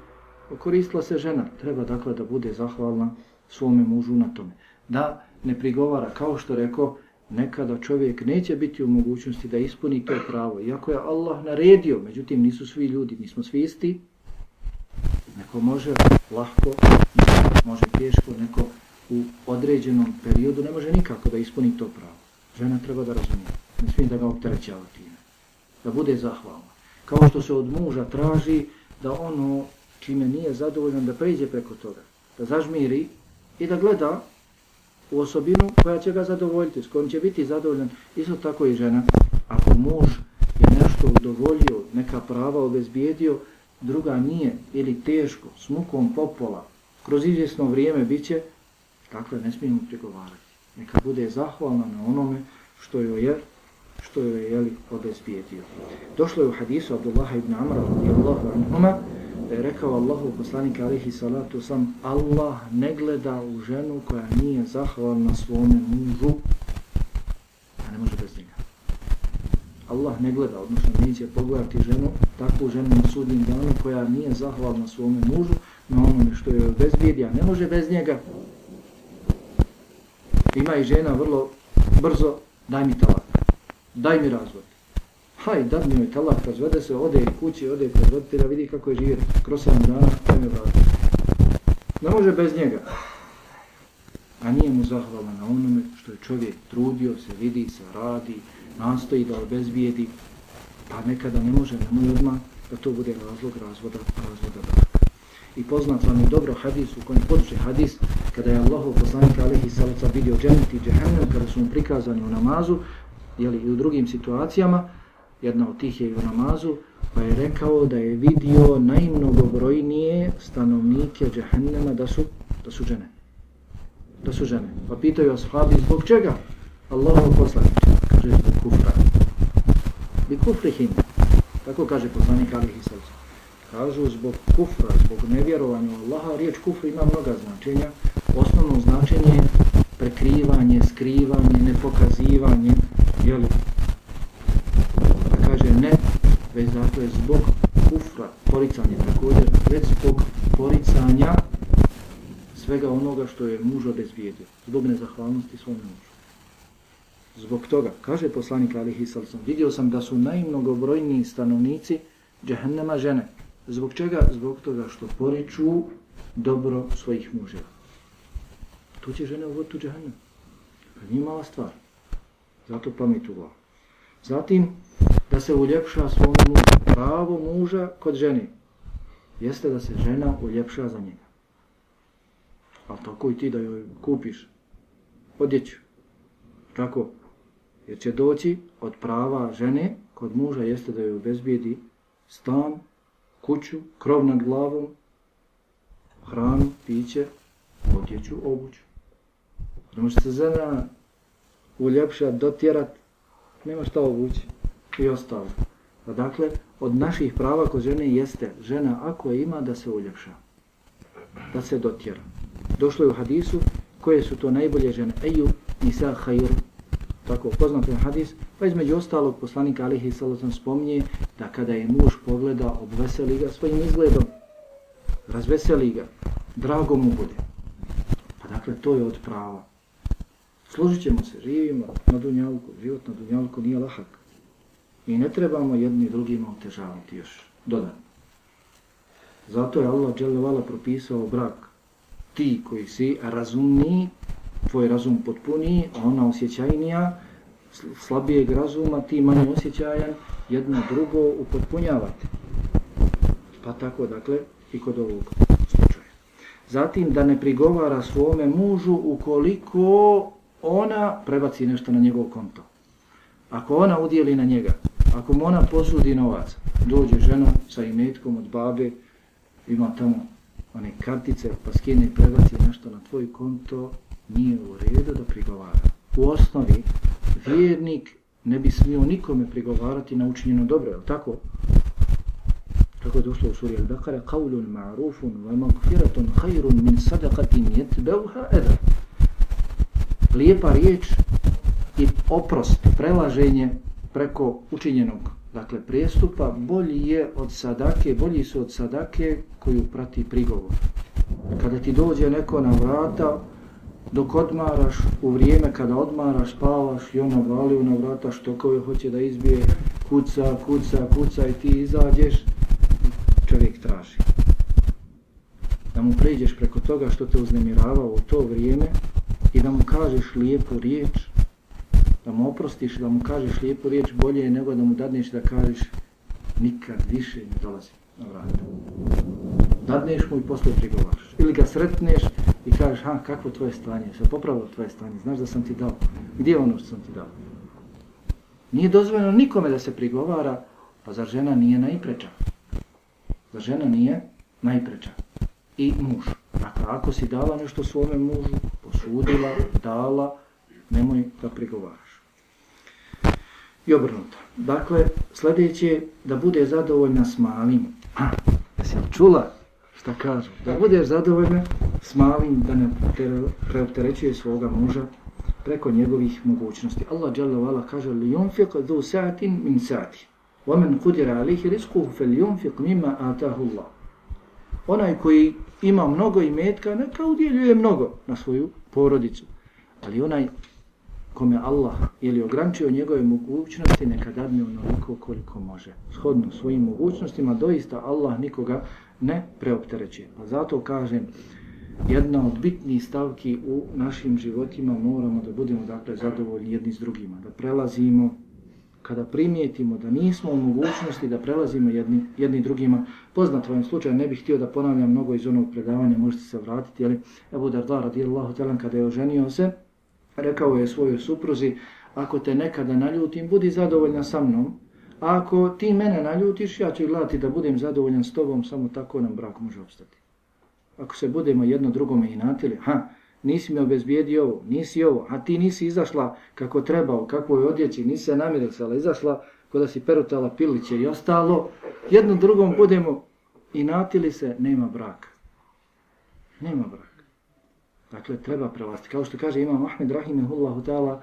Okoristila se žena. Treba dakle da bude zahvalna svome mužu na tome. Da ne prigovara, kao što rekao, nekada čovjek neće biti u mogućnosti da ispuni to pravo. Iako je Allah naredio, međutim nisu svi ljudi, nismo svi isti, neko može lahko, neko može teško, neko u određenom periodu ne može nikako da ispuni to pravo. Žena treba da razumije, ne smije da ga opterećava time, da bude zahvalna. Kao što se od muža traži da ono čime nije zadovoljan da pređe preko toga, da zažmiri i da gleda u osobinu koja će ga zadovoljiti, s kojom će biti zadovoljan, isto tako i žena. Ako muž je nešto udovoljio, neka prava obezbijedio, druga nije ili teško, s mukom popola, kroz izvjesno vrijeme bit će, dakle ne smijemo prigovarati. Neka bude zahvalna na onome što joj je što joj je jeli, obezbijedio. Došlo je u hadisu Abdullah ibn Amra radijallahu anhuma, da je rekao Allahu poslanik alihi salatu sam Allah ne gleda u ženu koja nije zahvalna svome mužu. A ne može bez njega. Allah ne gleda, odnosno neće pogledati ženu, takvu ženu na sudnjem danu koja nije zahvalna svome mužu na onome što je bezbjedija, ne može bez njega. Ima i žena vrlo brzo daj mi talak, daj mi razvod haj, dadne mi talak, razvede se, ode kući, ode kod roditelja, vidi kako je živjet, kroz sam dana, kaj me vrati. Ne može bez njega. A nije mu zahvala na onome što je čovjek trudio, se vidi, se radi, nastoji da obezbijedi, pa nekada ne može, ne može odmah da to bude razlog razvoda, razvoda braka. I poznat vam je dobro hadis u kojem poduče hadis kada je Allah poslanik alihi salaca vidio dženet i džehennem kada su mu prikazani u namazu jeli, i u drugim situacijama jedna od tih je i u namazu, pa je rekao da je vidio najmnogobrojnije stanovnike džahennema da su, da su žene. Da su žene. Pa pitaju ashabi zbog čega? Allahu poslanik. kaže zbog kufra. Bi kufri him. Tako kaže poslanik Alihi Salsa. Kažu zbog kufra, zbog nevjerovanja u Allaha, riječ kufra ima mnoga značenja. Osnovno značenje je prekrivanje, skrivanje, nepokazivanje, jeli, ne, već zato je zbog kufra, poricanja također, već zbog poricanja svega onoga što je muž obezbijedio, zbog nezahvalnosti svome mužu. Zbog toga, kaže poslanik Ali Hisalsom, vidio sam da su najmnogobrojniji stanovnici džehennema žene. Zbog čega? Zbog toga što poriču dobro svojih muževa. Tu će žene uvoditi u džehennem. Pa nije mala stvar. Zato pamet u glavu. Zatim, da se uljepša svom mužu. Pravo muža kod ženi jeste da se žena uljepša za njega. Ali tako i ti da joj kupiš odjeću. Tako. Jer će doći od prava žene kod muža jeste da joj obezbijedi stan, kuću, krov nad glavom, hranu, piće, odjeću, obuću. Ne može se žena uljepšati, dotjerati, nema šta obući i ostalo. Dakle, od naših prava kod žene jeste žena ako je ima da se uljepša, da se dotjera. Došlo je u hadisu koje su to najbolje žene. Eju, nisa, hajur. Tako, poznat je hadis. Pa između ostalog poslanika Alihi Salatom spominje da kada je muž pogleda, obveseli ga svojim izgledom, razveseli ga, drago mu bude. Pa dakle, to je od prava. Složit ćemo se, živimo na dunjalku, život na dunjalku nije lahak. I ne trebamo jedni drugima otežavati još Dodan. Zato je Allah dželevala propisao brak. Ti koji si razumni, tvoj razum potpuni, a ona osjećajnija, slabijeg razuma, ti manje osjećajan, jedno drugo upotpunjavate. Pa tako, dakle, i kod ovog slučaja. Zatim, da ne prigovara svome mužu ukoliko ona prebaci nešto na njegov konto. Ako ona udijeli na njega, ako mu ona posudi novac, dođe žena sa imetkom od babe, ima tamo one kartice, pa skine i prebaci nešto na tvoj konto, nije u redu da prigovara. U osnovi, vjernik ne bi smio nikome prigovarati na učinjeno dobro, je tako? Tako je došlo u suri Al-Baqara, قَوْلٌ مَعْرُوفٌ وَمَغْفِرَةٌ خَيْرٌ مِنْ صَدَقَةٍ يَتْبَوْهَا اَدَرٌ Lijepa riječ i oprost, prelaženje preko učinjenog dakle prijestupa bolji je od sadake, bolji su od sadake koju prati prigovor. Kada ti dođe neko na vrata, dok odmaraš, u vrijeme kada odmaraš, spavaš i ono ona vali na vrata što koje hoće da izbije, kuca, kuca, kuca i ti izađeš, čovjek traži. Da mu pređeš preko toga što te uznemiravao u to vrijeme i da mu kažeš lijepu riječ, da mu oprostiš, da mu kažeš lijepu riječ, bolje je nego da mu dadneš da kažeš nikad više ne dolazi na vrat. Dadneš mu i posle prigovaraš. Ili ga sretneš i kažeš, ha, kakvo tvoje stanje, se popravilo tvoje stanje, znaš da sam ti dao, gdje je ono što sam ti dao? Nije dozvoljeno nikome da se prigovara, pa zar žena nije najpreča? Zar žena nije najpreča? I muž. Dakle, ako si dala nešto svome mužu, posudila, dala, nemoj da prigovara i obrnuto. Dakle, sljedeće da bude zadovoljna s malim. Ha, jesi čula šta kažu? Da bude zadovoljna s malim, da ne preopterećuje svoga muža preko njegovih mogućnosti. Allah dželle vala kaže li yunfiq dhu sa'atin min sa'ati. Wa man qadira alayhi rizquhu falyunfiq mimma ataahu Allah. Onaj koji ima mnogo imetka, neka udjeljuje mnogo na svoju porodicu. Ali onaj kome Allah ili ograničio njegove mogućnosti, neka dadne onoliko koliko može. Shodno svojim mogućnostima, doista Allah nikoga ne preoptereće. Pa zato kažem, jedna od bitnijih stavki u našim životima moramo da budemo dakle zadovoljni jedni s drugima, da prelazimo kada primijetimo da nismo u mogućnosti da prelazimo jedni, jedni drugima. Poznat vam slučaj, ne bih htio da ponavljam mnogo iz onog predavanja, možete se vratiti, ali Ebu Darda radijallahu talan kada je oženio se, rekao je svojoj supruzi, ako te nekada naljutim, budi zadovoljna sa mnom. A ako ti mene naljutiš, ja ću gledati da budem zadovoljan s tobom, samo tako nam brak može obstati. Ako se budemo jedno drugome inatili, ha, nisi mi obezbijedio ovo, nisi ovo, a ti nisi izašla kako treba, u kakvoj odjeći, nisi se namirisala, izašla kada si perutala piliće i ostalo, jedno drugom budemo inatili se, nema braka. Nema braka. Dakle, treba prelaziti. Kao što kaže Imam Ahmed Rahimehullahu ta'ala,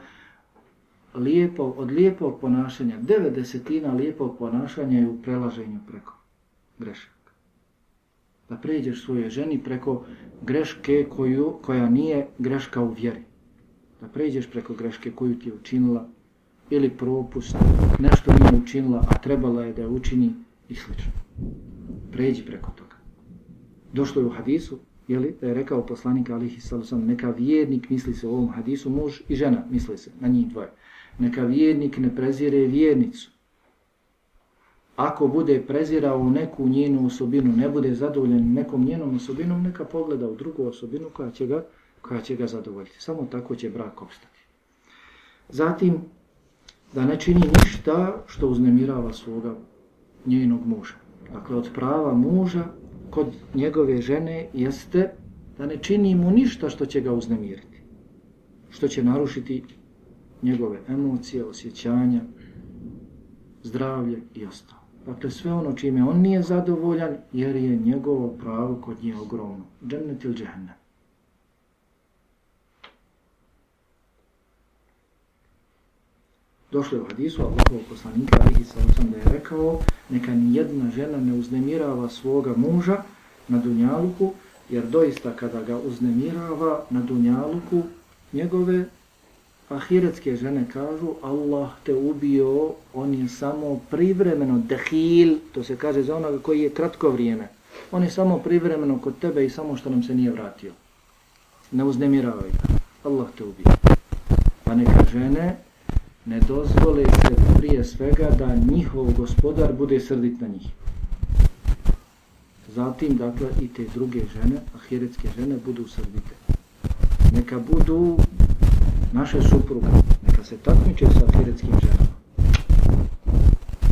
lijepo, od lijepog ponašanja, devet desetina lijepog ponašanja je u prelaženju preko grešaka. Da pređeš svoje ženi preko greške koju, koja nije greška u vjeri. Da pređeš preko greške koju ti je učinila ili propust, nešto nije učinila, a trebala je da je učini i sl. Pređi preko toga. Došlo je u hadisu, jeli, da je rekao poslanik alihi sallam, neka vjernik, misli se u ovom hadisu, muž i žena, misli se, na njih dvoje. Neka vjernik ne prezire vjernicu. Ako bude prezirao neku njenu osobinu, ne bude zadovoljen nekom njenom osobinom, neka pogleda u drugu osobinu koja će ga, koja će ga zadovoljiti. Samo tako će brak opstati. Zatim, da ne čini ništa što uznemirava svoga njenog muža. Dakle, od prava muža kod njegove žene jeste da ne čini mu ništa što će ga uznemiriti. Što će narušiti njegove emocije, osjećanja, zdravlje i ostalo. Dakle, sve ono čime on nije zadovoljan, jer je njegovo pravo kod nje ogromno. Džennet ili džehennem. Došlo je u hadisu Allahovog poslanika, ali sam da je rekao, neka nijedna žena ne uznemirava svoga muža na Dunjaluku, jer doista kada ga uznemirava na Dunjaluku, njegove ahiretske žene kažu, Allah te ubio, on je samo privremeno dehil, to se kaže za onoga koji je kratko vrijeme. On je samo privremeno kod tebe i samo što nam se nije vratio. Ne uznemiravaj ga. Allah te ubio. Pa neka žene ne dozvole se prije svega da njihov gospodar bude srdit na njih. Zatim, dakle, i te druge žene, ahiretske žene, budu srdite. Neka budu naše supruge, neka se takmiče sa ahiretskim ženama.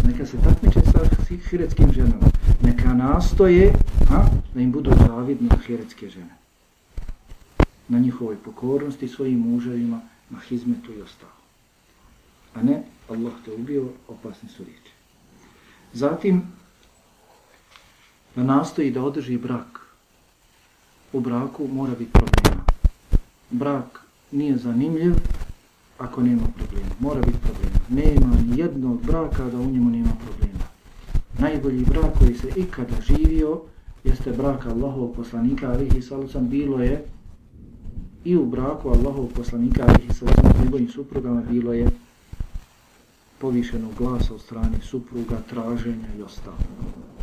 Neka se takmiče sa ahiretskim ženama. Neka nastoje a, da im budu zavidne ahiretske žene. Na njihovoj pokornosti svojim muževima, na hizmetu i ostalo a ne Allah te ubio, opasni su riječi. Zatim, da nastoji da održi brak. U braku mora biti problema. Brak nije zanimljiv ako nema problema. Mora biti problema. Nema ni jednog braka da u njemu nema problema. Najbolji brak koji se ikada živio jeste brak Allahovog poslanika, alihi salucam, bilo je i u braku Allahovog poslanika, alihi salucam, s njegovim suprugama, bilo je povišenog glasa od strane supruga, traženja i ostalo.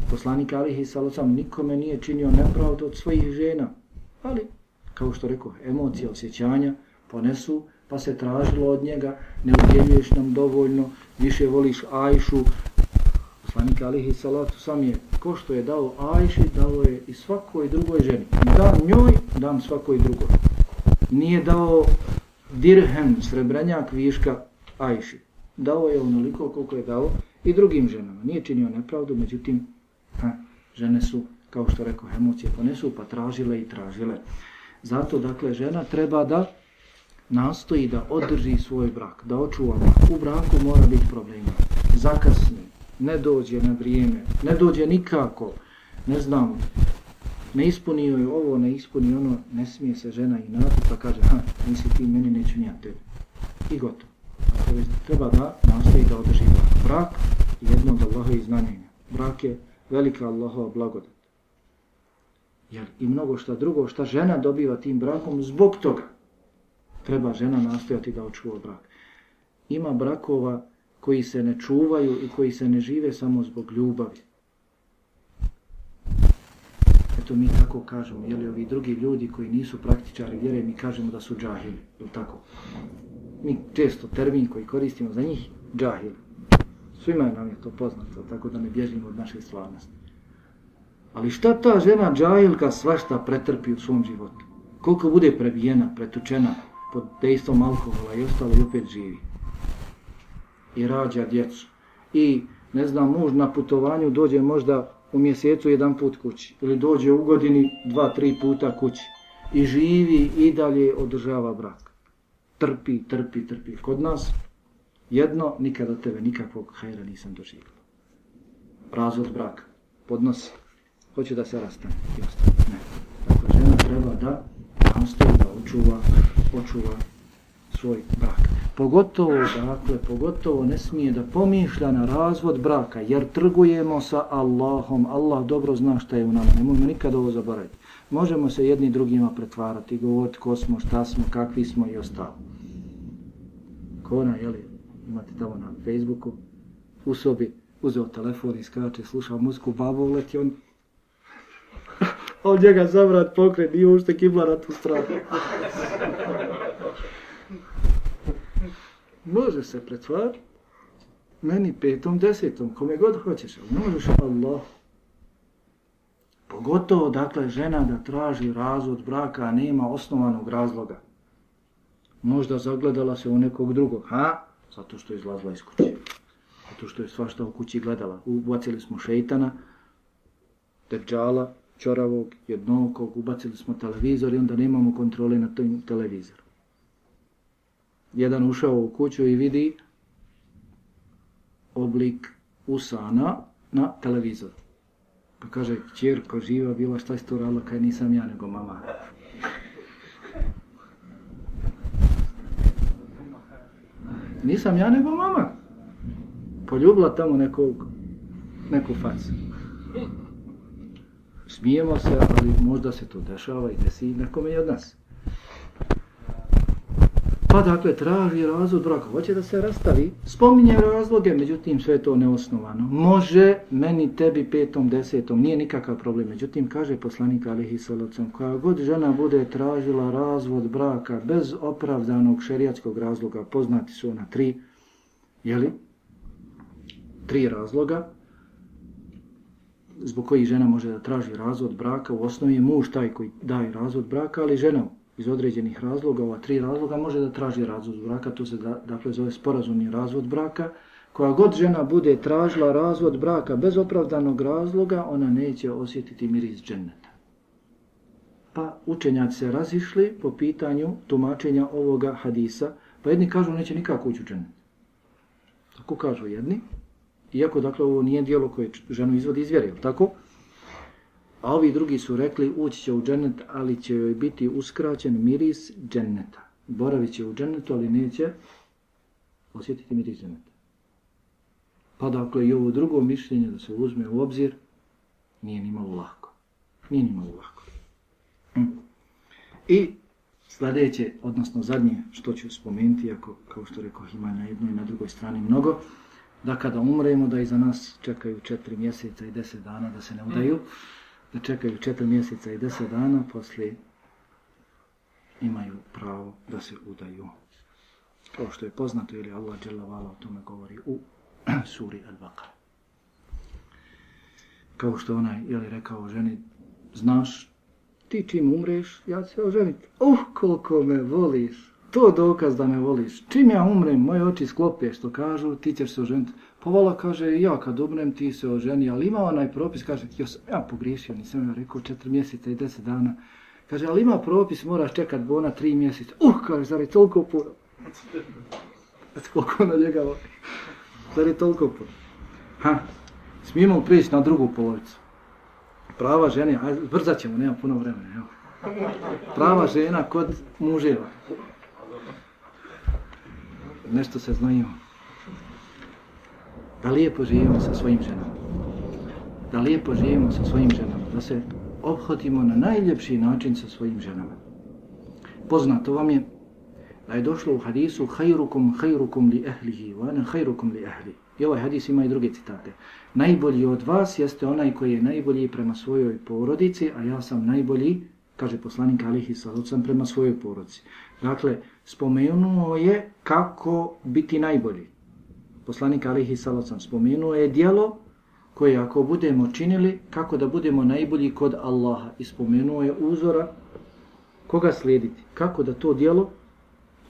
Poslanik Alihi Salosam nikome nije činio nepravdu od svojih žena, ali, kao što rekao, emocije, osjećanja ponesu, pa se tražilo od njega, ne udjeljuješ nam dovoljno, više voliš Ajšu. Poslanik Alihi Salosam je, ko što je dao Ajši, dao je i svakoj drugoj ženi. Dam njoj, dam svakoj drugoj. Nije dao dirhem, srebrenjak, viška Ajši dao je onoliko koliko je dao i drugim ženama. Nije činio nepravdu, međutim, ha, žene su, kao što rekao, emocije ponesu, pa tražile i tražile. Zato, dakle, žena treba da nastoji da održi svoj brak, da očuva brak. U braku mora biti problema. Zakasni, ne dođe na vrijeme, ne dođe nikako, ne znam, ne ispunio je ovo, ne ispuni ono, ne smije se žena i nati, pa kaže, ha, nisi ti, meni neću nijati tebi. I gotovo treba da nastoji da održi brak. Brak je jedno od Allahove znamenja. Brak je velika Allahova blagodat. Jer i mnogo šta drugo šta žena dobiva tim brakom, zbog toga treba žena nastojati da očuva brak. Ima brakova koji se ne čuvaju i koji se ne žive samo zbog ljubavi. Eto mi tako kažemo, jeli ovi drugi ljudi koji nisu praktičari vjere, mi kažemo da su džahili, ili tako? Mi često termin koji koristimo za njih, džahil. Svima nam je to poznato, tako da ne bježimo od naše slavnosti. Ali šta ta žena džahilka svašta pretrpi u svom životu? Koliko bude prebijena, pretučena pod dejstvom alkohola i ostalo i opet živi. I rađa djecu. I, ne znam, muž na putovanju dođe možda u mjesecu jedan put kući. Ili dođe u godini dva, tri puta kući. I živi i dalje održava brak trpi, trpi, trpi. Kod nas jedno, nikada tebe nikakvog hajra nisam doživio. Razvod braka, podnosi, hoće da se rastane i ostane. Ne. Dakle, žena treba da nastoji da očuva, očuva svoj brak. Pogotovo, dakle, pogotovo ne smije da pomišlja na razvod braka, jer trgujemo sa Allahom. Allah dobro zna šta je u nama, nemojmo nikad ovo zaboraviti. Možemo se jedni drugima pretvarati, govoriti ko smo, šta smo, kakvi smo i ostalo. Kona, jeli, imate tamo na Facebooku, u sobi, uzeo telefon i skače, slušao muziku, babo uleti, on... on njega zavrat pokret, nije ušte kibla na tu stranu. Može se pretvarati meni petom, desetom, kome god hoćeš, ali ne možeš Allah. Pogotovo, dakle, žena da traži razvod braka, a nema osnovanog razloga. Možda zagledala se u nekog drugog, ha? Zato što je izlazla iz kuće. Zato što je svašta u kući gledala. Ubacili smo šeitana, deđala, čoravog, jednokog, ubacili smo televizor i onda nemamo kontrole na tom televizoru. Jedan ušao u kuću i vidi oblik usana na televizoru. Pa kaže, čerko živa bila, šta si to radila, kaj nisam ja, nego mama. Nisam ja, nego mama. Poljubila tamo nekog, neku facu. Smijemo se, ali možda se to dešava i desi nekome od nas. Pa dakle, traži razvod braka, hoće da se rastavi, spominje razloge, međutim sve to neosnovano. Može meni, tebi, petom, desetom, nije nikakav problem. Međutim, kaže poslanik Alihi Salocom, koja god žena bude tražila razvod braka bez opravdanog šerijatskog razloga, poznati su ona tri, jeli? Tri razloga, zbog koji žena može da traži razvod braka, u osnovi je muž taj koji daje razvod braka, ali žena iz određenih razloga, ova tri razloga, može da traži razvod braka, to se da, dakle zove sporazumni razvod braka. Koja god žena bude tražila razvod braka bez opravdanog razloga, ona neće osjetiti miris dženneta. Pa učenjaci se razišli po pitanju tumačenja ovoga hadisa, pa jedni kažu neće nikako ući u. Tako kažu jedni, iako dakle ovo nije dijelo koje ženu izvodi iz vjere, tako? A ovi drugi su rekli ući će u džennet, ali će joj biti uskraćen miris dženneta. Boravit će u džennetu, ali neće osjetiti miris dženneta. Pa dakle i ovo drugo mišljenje da se uzme u obzir nije ni malo lako. Nije ni malo lako. I sljedeće, odnosno zadnje što ću spomenuti, ako kao što rekao ima na jednoj i na drugoj strani mnogo, da kada umremo da iza nas čekaju četiri mjeseca i deset dana da se ne udaju. Mm da čekaju četiri mjeseca i deset dana, poslije imaju pravo da se udaju. Kao što je poznato, ili Allah Đelavala o tome govori u suri Al-Baqar. Kao što onaj, je li rekao ženi, znaš, ti čim umreš, ja ću se oženiti. Uh, koliko me voliš, to dokaz da me voliš. Čim ja umrem, moje oči sklope, što kažu, ti ćeš se oženiti. Pa vola kaže, ja kad umrem ti se oženi, ali ima onaj propis, kaže, jo sam ja pogriješio, nisam ja rekao četiri mjeseca i deset dana. Kaže, ali ima propis, moraš čekat bona tri mjeseca. Uh, kaže, zar je toliko puno? Znači, koliko na njega voli? Zar je toliko puno? Ha, smijemo prijeći na drugu polovicu. Prava žena, ajde, brzat ćemo, nema puno vremena, evo. Prava žena kod muževa. Nešto se znojimo da lijepo živimo sa svojim ženama. Da lijepo živimo sa svojim ženama. Da se obhodimo na najljepši način sa svojim ženama. Poznato vam je da je došlo u hadisu hajrukum hajrukum li ehlihi wa ana hajrukum li ehli. I ovaj hadis ima i druge citate. Najbolji od vas jeste onaj koji je najbolji prema svojoj porodici, a ja sam najbolji, kaže poslanik Alihi Salucan, prema svojoj porodici. Dakle, spomenuo je kako biti najbolji poslanik Alihi Salacom spomenuo je dijelo koje ako budemo činili, kako da budemo najbolji kod Allaha. I spomenuo je uzora koga slijediti, kako da to dijelo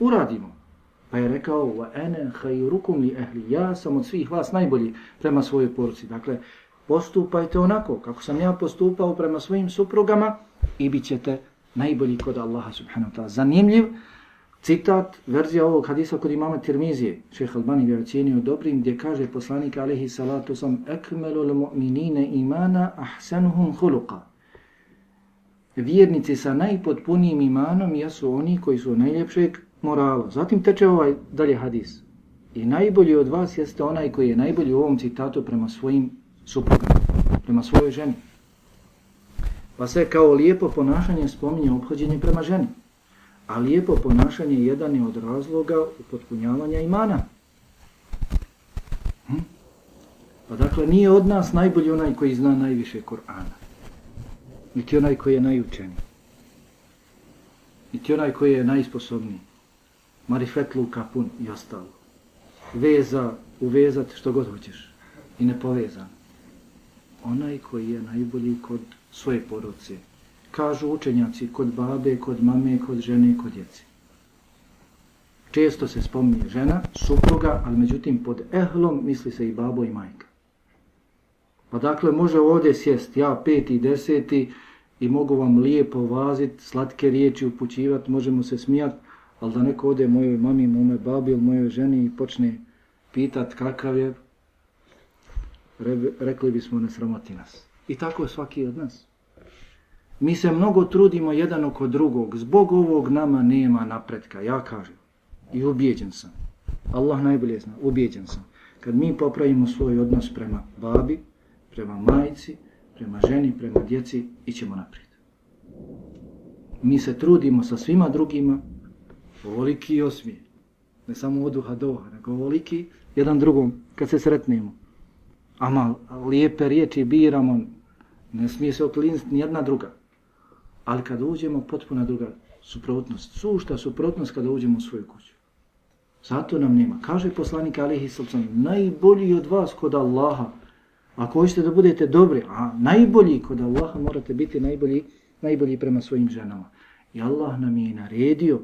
uradimo. Pa je rekao, wa ene hayrukum li ehli, ja sam od svih vas najbolji prema svojoj poruci. Dakle, postupajte onako kako sam ja postupao prema svojim suprugama i bit ćete najbolji kod Allaha subhanahu wa ta'ala. Zanimljiv, Citat, verzija ovog hadisa kod imama Tirmizije, šeha Albani ga ocjenio dobrim, gdje kaže poslanik alaihi salatu sam ekmelu mu'minine imana ahsanuhum huluqa. Vjernici sa najpotpunijim imanom jesu oni koji su najljepšeg morala. Zatim teče ovaj dalje hadis. I najbolji od vas jeste onaj koji je najbolji u ovom citatu prema svojim supruga, prema svojoj ženi. Pa se kao lijepo ponašanje spominje obhođenje prema ženi. A lijepo ponašanje jedan je od razloga upotpunjavanja imana. Hm? Pa dakle, nije od nas najbolji onaj koji zna najviše Kur'ana. Niti onaj koji je najučeniji. Niti onaj koji je najsposobniji. Marifetlu, kapun i ostalo. Veza, uvezat što god hoćeš. I nepovezan. Onaj koji je najbolji kod svoje porodice. Kažu učenjaci kod babe, kod mame, kod žene, kod djece. Često se spominje žena, supruga, ali međutim pod ehlom misli se i babo i majka. Pa dakle, može ovdje sjest, ja peti, deseti, i mogu vam lijepo vazit, slatke riječi upućivat, možemo se smijat, ali da neko ode mojoj mami, mome babi ili mojoj ženi i počne pitat kakav je, re, rekli bismo ne sramoti nas. I tako je svaki od nas. Mi se mnogo trudimo jedan oko drugog, zbog ovog nama nema napretka, ja kažem. I ubijeđen sam. Allah najbolje zna, ubijeđen sam. Kad mi popravimo svoj odnos prema babi, prema majici, prema ženi, prema djeci, ićemo naprijed. Mi se trudimo sa svima drugima, ovoliki i osmije. Ne samo od duha do nego ovoliki jedan drugom, kad se sretnemo. Ama lijepe riječi biramo, ne smije se okliniti ni jedna druga. Ali kad uđemo, potpuna druga suprotnost. Sušta suprotnost kada uđemo u svoju kuću. Zato nam nema. Kaže poslanik Alihi Srpsan, najbolji od vas kod Allaha, Ako hoćete da budete dobri, a najbolji kod Allaha morate biti najbolji, najbolji prema svojim ženama. I Allah nam je naredio.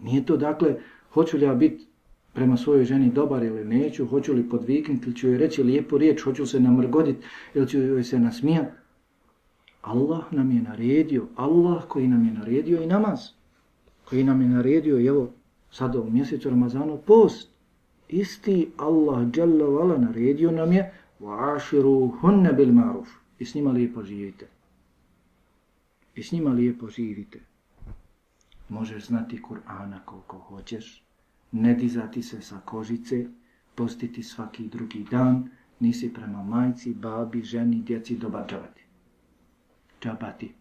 Nije to dakle, hoću li ja biti prema svojoj ženi dobar ili neću, hoću li podviknuti ili ću joj reći lijepu riječ, hoću se namrgoditi ili ću joj se nasmijati. Allah nam je naredio, Allah koji nam je naredio i namaz, koji nam je naredio, evo, sada u mjesecu Ramazanu, post. Isti Allah, Jalla Vala, naredio nam je وَعَاشِرُوهُنَّ بِالْمَعْرُفِ I s njima lijepo živite. I s njima lijepo živite. Možeš znati Kur'ana koliko hoćeš, ne dizati se sa kožice, postiti svaki drugi dan, nisi prema majci, babi, ženi, djeci dobar džabati. Džabati.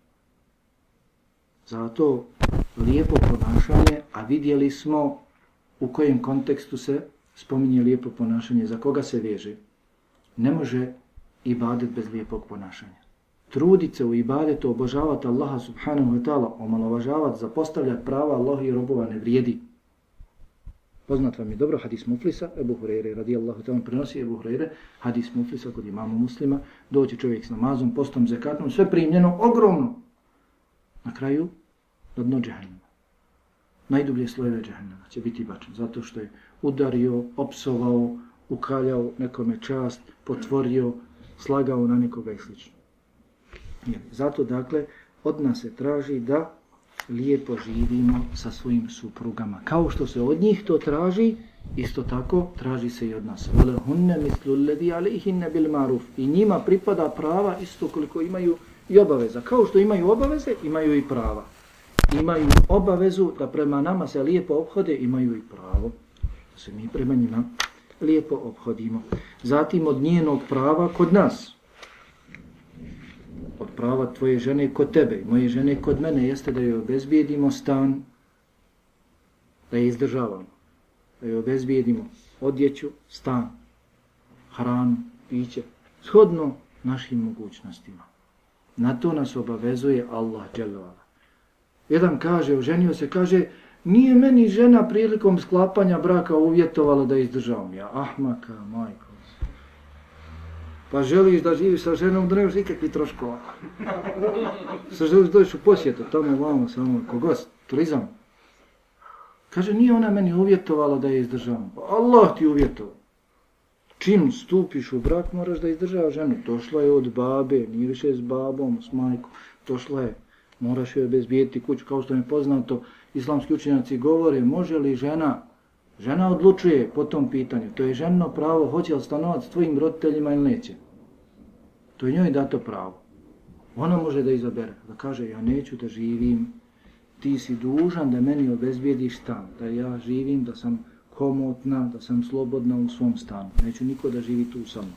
Zato lijepo ponašanje, a vidjeli smo u kojem kontekstu se spominje lijepo ponašanje, za koga se veže ne može ibadet bez lijepog ponašanja. Trudit se u ibadetu, obožavati Allaha subhanahu wa ta'ala, omalovažavati, zapostavljati prava Allaha i robova ne vrijedi. Poznat vam je dobro hadis Muflisa, Ebu Hureyre radijallahu ta'ala prenosi Ebu Hureyre, hadis Muflisa kod imamo muslima, doći čovjek s namazom, postom, zekatom, sve primljeno, ogromno. Na kraju, na dno džahannama. Najdublje slojeve džahannama će biti bačen, zato što je udario, opsovao, ukaljao nekome čast, potvorio, slagao na nekoga i slično. Zato, dakle, od nas se traži da lijepo živimo sa svojim suprugama. Kao što se od njih to traži, isto tako traži se i od nas. Vole hunne mislu ledi alihinne bil maruf. I njima pripada prava isto koliko imaju i obaveza. Kao što imaju obaveze, imaju i prava. Imaju obavezu da prema nama se lijepo obhode, imaju i pravo. Da se mi prema njima lijepo obhodimo. Zatim od njenog prava kod nas. Od prava tvoje žene kod tebe i moje žene kod mene jeste da joj obezbijedimo stan, da je izdržavamo. Da joj obezbijedimo odjeću, stan, hranu, piće, shodno našim mogućnostima. Na to nas obavezuje Allah dželovala. Jedan kaže, oženio se, kaže, Nije meni žena prilikom sklapanja braka uvjetovala da izdržavam. Ja, ahmaka, majko. Pa želiš da živiš sa ženom, da nemaš nikakvi troškova. Sa želiš doći u posjetu, tamo vamo samo, kogost, turizam. Kaže, nije ona meni uvjetovala da je izdržavam. Pa Allah ti uvjetovao. Čim stupiš u brak, moraš da izdržava ženu. Došla je od babe, nije više s babom, s majkom. Došla je, moraš joj bezbijeti kuću, kao što mi je poznato, islamski učenjaci govore, može li žena, žena odlučuje po tom pitanju, to je ženo pravo, hoće li stanovati s tvojim roditeljima ili neće. To je njoj dato pravo. Ona može da izabere, da kaže, ja neću da živim ti si dužan da meni obezbijediš stan, da ja živim, da sam komotna, da sam slobodna u svom stanu. Neću niko da živi tu sa mnom.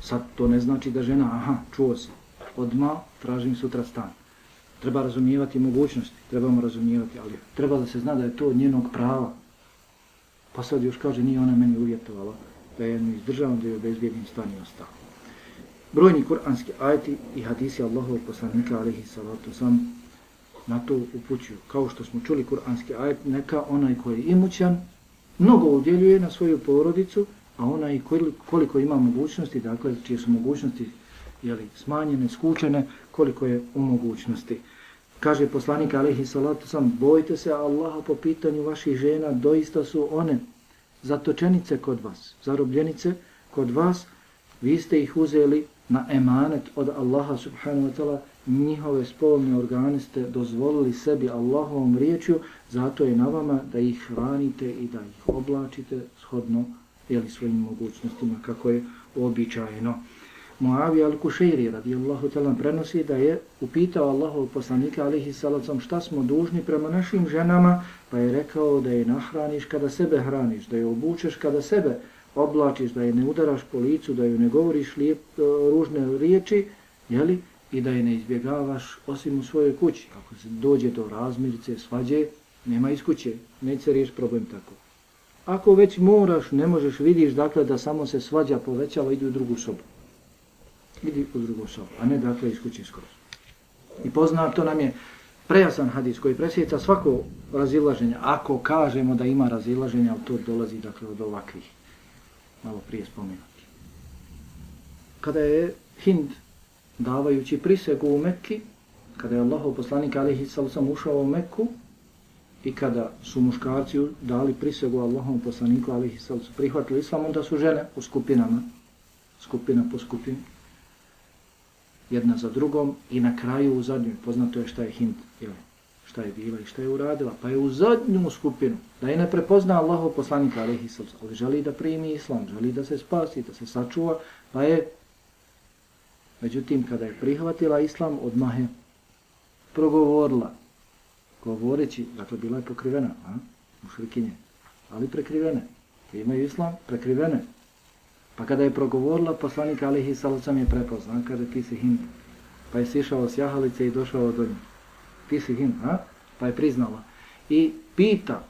Sad to ne znači da žena, aha, čuo si, odma tražim sutra stan. Treba razumijevati mogućnosti, trebamo razumijevati, ali treba da se zna da je to njenog prava. Pa sad još kaže, nije ona meni uvjetovala da je jednu izdržavam, da je obezbijedim stan i ostalo. Brojni kuranski ajeti i hadisi Allahovog poslanika, alihi salatu sam, na to upućuju. Kao što smo čuli kuranski ajet, neka onaj koji je imućan, mnogo udjeljuje na svoju porodicu, a onaj koliko ima mogućnosti, dakle, čije su mogućnosti jeli, smanjene, skučene, koliko je u mogućnosti. Kaže poslanik alihi salatu sam, bojte se Allaha po pitanju vaših žena, doista su one zatočenice kod vas, zarobljenice kod vas, vi ste ih uzeli na emanet od Allaha subhanahu wa ta'ala, njihove spolne organe ste dozvolili sebi Allahovom riječju, zato je na vama da ih hranite i da ih oblačite shodno jeli, svojim mogućnostima kako je običajeno. Muavi al-Kušeiri radijallahu talan prenosi da je upitao Allahov poslanika alihi salacom šta smo dužni prema našim ženama, pa je rekao da je nahraniš kada sebe hraniš, da je obučeš kada sebe oblačiš, da je ne udaraš po licu, da ju ne govoriš lijep, e, ružne riječi, jeli? i da je ne izbjegavaš osim u svojoj kući. Ako se dođe do razmirice, svađe, nema iz kuće, neće riješ problem tako. Ako već moraš, ne možeš, vidiš dakle da samo se svađa povećava, idi u drugu sobu. Idi u drugu sobu, a ne dakle iz kuće skroz. I poznato nam je prejasan hadis koji presjeca svako razilaženje. Ako kažemo da ima razilaženja, to dolazi dakle od ovakvih, malo prije spomenuti. Kada je Hind davajući prisegu u Mekki, kada je Allahov poslanik alihi sallam ušao u Mekku i kada su muškarci dali prisegu Allahom poslaniku alihi sallam prihvatili islam, onda su žene u skupinama, skupina po skupini, jedna za drugom i na kraju u zadnjoj, poznato je šta je Hind, šta je bila i šta je uradila, pa je u zadnju skupinu, da je ne prepozna Allahov poslanika alaihi sallam, ali želi da primi islam, želi da se spasi, da se sačuva, pa je Međutim, kada je prihvatila islam, odmah je progovorila, govoreći, dakle, bila je pokrivena, a? mušrikinje, ali prekrivene. Imaju islam, prekrivene. Pa kada je progovorila, poslanik Alihi Salacom je prepoznao, kaže, ti si hind. Pa je sišao s jahalice i došao do njih. Ti si hin, a? Pa je priznala. I pita,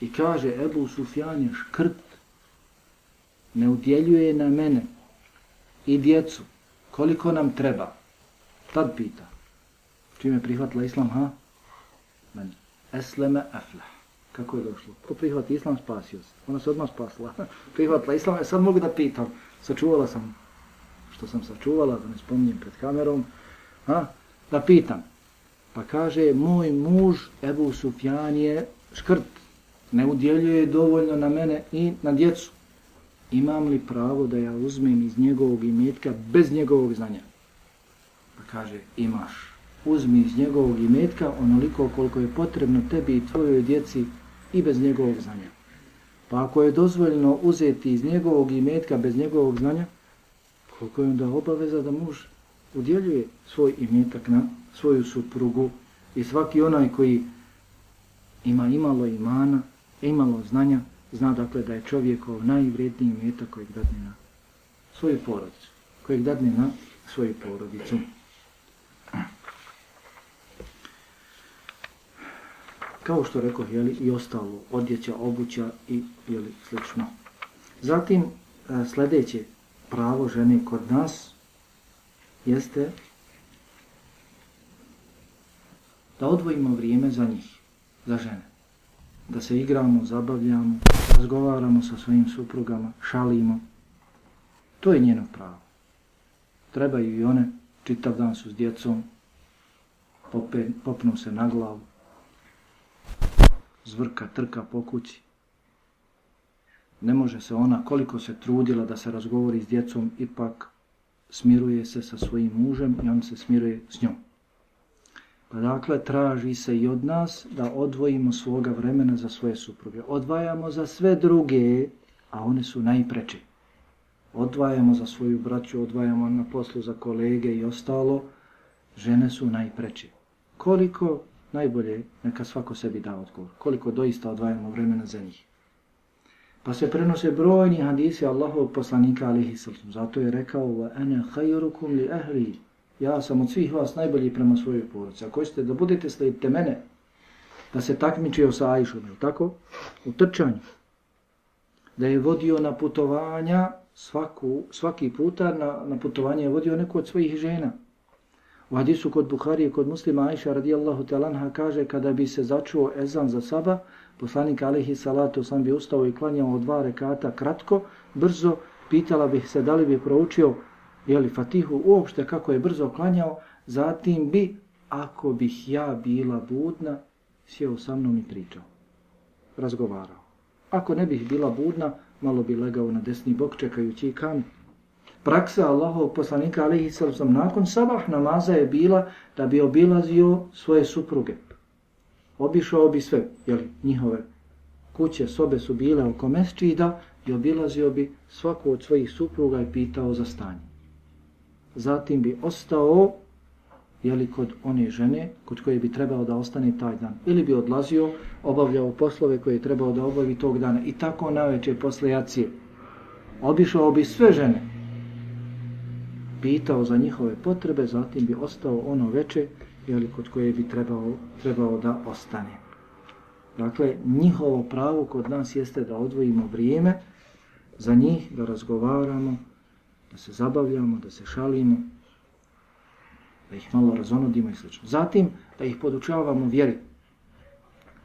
i kaže, Ebu Sufjan je škrt, ne udjeljuje na mene i djecu, koliko nam treba? Tad pita. Čim je prihvatila islam, ha? Men esleme aflah. Kako je došlo? Ko prihvati islam, spasio se. Ona se odmah spasila. prihvatila islam, ja sad mogu da pitam. Sačuvala sam što sam sačuvala, da ne spominjem pred kamerom. Ha? Da pitam. Pa kaže, moj muž Ebu Sufjan je škrt. Ne udjeljuje dovoljno na mene i na djecu imam li pravo da ja uzmem iz njegovog imetka bez njegovog znanja? Pa kaže, imaš. Uzmi iz njegovog imetka onoliko koliko je potrebno tebi i tvojoj djeci i bez njegovog znanja. Pa ako je dozvoljeno uzeti iz njegovog imetka bez njegovog znanja, koliko je onda obaveza da muž udjeljuje svoj imetak na svoju suprugu i svaki onaj koji ima imalo imana, imalo znanja, zna dakle da je čovjekov najvredniji imetak kojeg dadne na svoju porodicu. Kojeg dadne na svoju porodicu. Kao što rekao, jeli, i ostalo, odjeća, obuća i jeli, slično. Zatim, e, sljedeće pravo žene kod nas jeste da odvojimo vrijeme za njih, za žene. Da se igramo, zabavljamo, razgovaramo sa svojim suprugama, šalimo. To je njeno pravo. Trebaju i one, čitav dan su s djecom, pope, popnu se na glavu, zvrka, trka po kući. Ne može se ona, koliko se trudila da se razgovori s djecom, ipak smiruje se sa svojim mužem i on se smiruje s njom. Pa dakle, traži se i od nas da odvojimo svoga vremena za svoje supruge. Odvajamo za sve druge, a one su najpreče. Odvajamo za svoju braću, odvajamo na poslu za kolege i ostalo, žene su najpreče. Koliko najbolje neka svako sebi da odgovor. Koliko doista odvajamo vremena za njih. Pa se prenose brojni hadisi Allahovog poslanika alihi sallam. Zato je rekao, wa ana khayrukum li ahli. Ja sam od svih vas najbolji prema svojoj porodici. Ako ćete da budete, slijedite mene. Da se takmičio sa Ajšom, je tako? U trčanju. Da je vodio na putovanja svaku, svaki puta na, na putovanje je vodio neko od svojih žena. U hadisu kod Buhari i kod muslima Ajša radijallahu talanha kaže kada bi se začuo ezan za saba, poslanik alihi salatu sam bi ustao i klanjao dva rekata kratko, brzo, pitala bih se da li bi proučio jeli, fatihu uopšte kako je brzo klanjao, zatim bi, ako bih ja bila budna, sjeo sa mnom i pričao, razgovarao. Ako ne bih bila budna, malo bi legao na desni bok čekajući kan. Praksa Allahov poslanika alihi sallam nakon sabah namaza je bila da bi obilazio svoje supruge. Obišao bi sve, jeli, njihove kuće, sobe su bile oko mesčida i obilazio bi svaku od svojih supruga i pitao za stanje. Zatim bi ostao jeli, kod one žene kod koje bi trebao da ostane taj dan. Ili bi odlazio, obavljao poslove koje je trebao da obavi tog dana. I tako naveče posle jacije. Obišao bi sve žene. Pitao za njihove potrebe, zatim bi ostao ono veče jeli, kod koje bi trebao, trebao da ostane. Dakle, njihovo pravo kod nas jeste da odvojimo vrijeme za njih, da razgovaramo, da se zabavljamo, da se šalimo, da ih malo razonodimo i sl. Zatim, da ih podučavamo vjeri.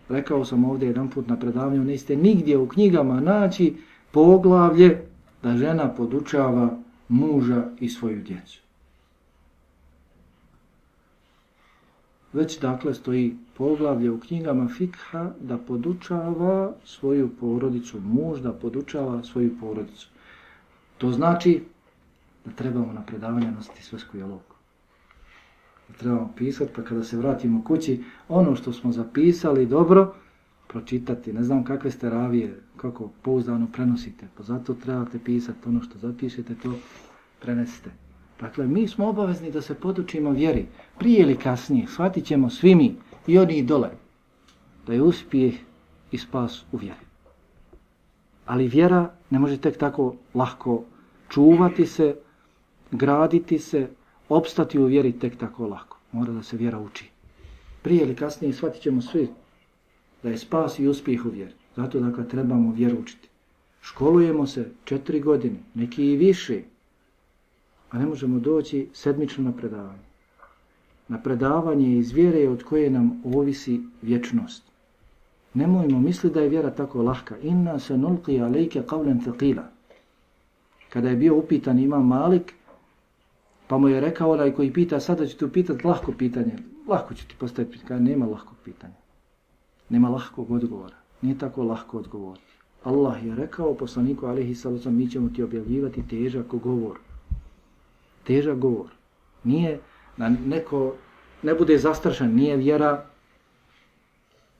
Rekao sam ovdje jedan put na predavanju, niste nigdje u knjigama naći poglavlje da žena podučava muža i svoju djecu. Već dakle stoji poglavlje u knjigama fikha da podučava svoju porodicu, muž da podučava svoju porodicu. To znači da trebamo na predavanje nositi svesku jelovku trebamo pisati, pa kada se vratimo kući, ono što smo zapisali dobro, pročitati. Ne znam kakve ste ravije, kako pouzdano prenosite, pa zato trebate pisati ono što zapišete, to prenesite. Dakle, mi smo obavezni da se podučimo vjeri. Prije ili kasnije, shvatit ćemo svi mi i oni i dole, da je uspjeh i spas u vjeri. Ali vjera ne može tek tako lahko čuvati se, graditi se, opstati u vjeri tek tako lako. Mora da se vjera uči. Prije ili kasnije shvatit ćemo svi da je spas i uspjeh u vjeri. Zato dakle trebamo vjeru učiti. Školujemo se četiri godine, neki i više, a ne možemo doći sedmično na predavanje. Na predavanje iz vjere od koje nam ovisi vječnost. Nemojmo misli da je vjera tako lahka. Inna se nulqi alejke qavlen thaqila. Kada je bio upitan imam Malik, Pa mu je rekao onaj koji pita, sada ću ti upitati lahko pitanje. Lahko ću ti postaviti pitanje. Nema lahkog pitanja. Nema lahkog odgovora. Nije tako lahko odgovoriti. Allah je rekao poslaniku alihi sallam, mi ćemo ti objavljivati težak govor. Težak govor. Nije da neko ne bude zastrašan, nije vjera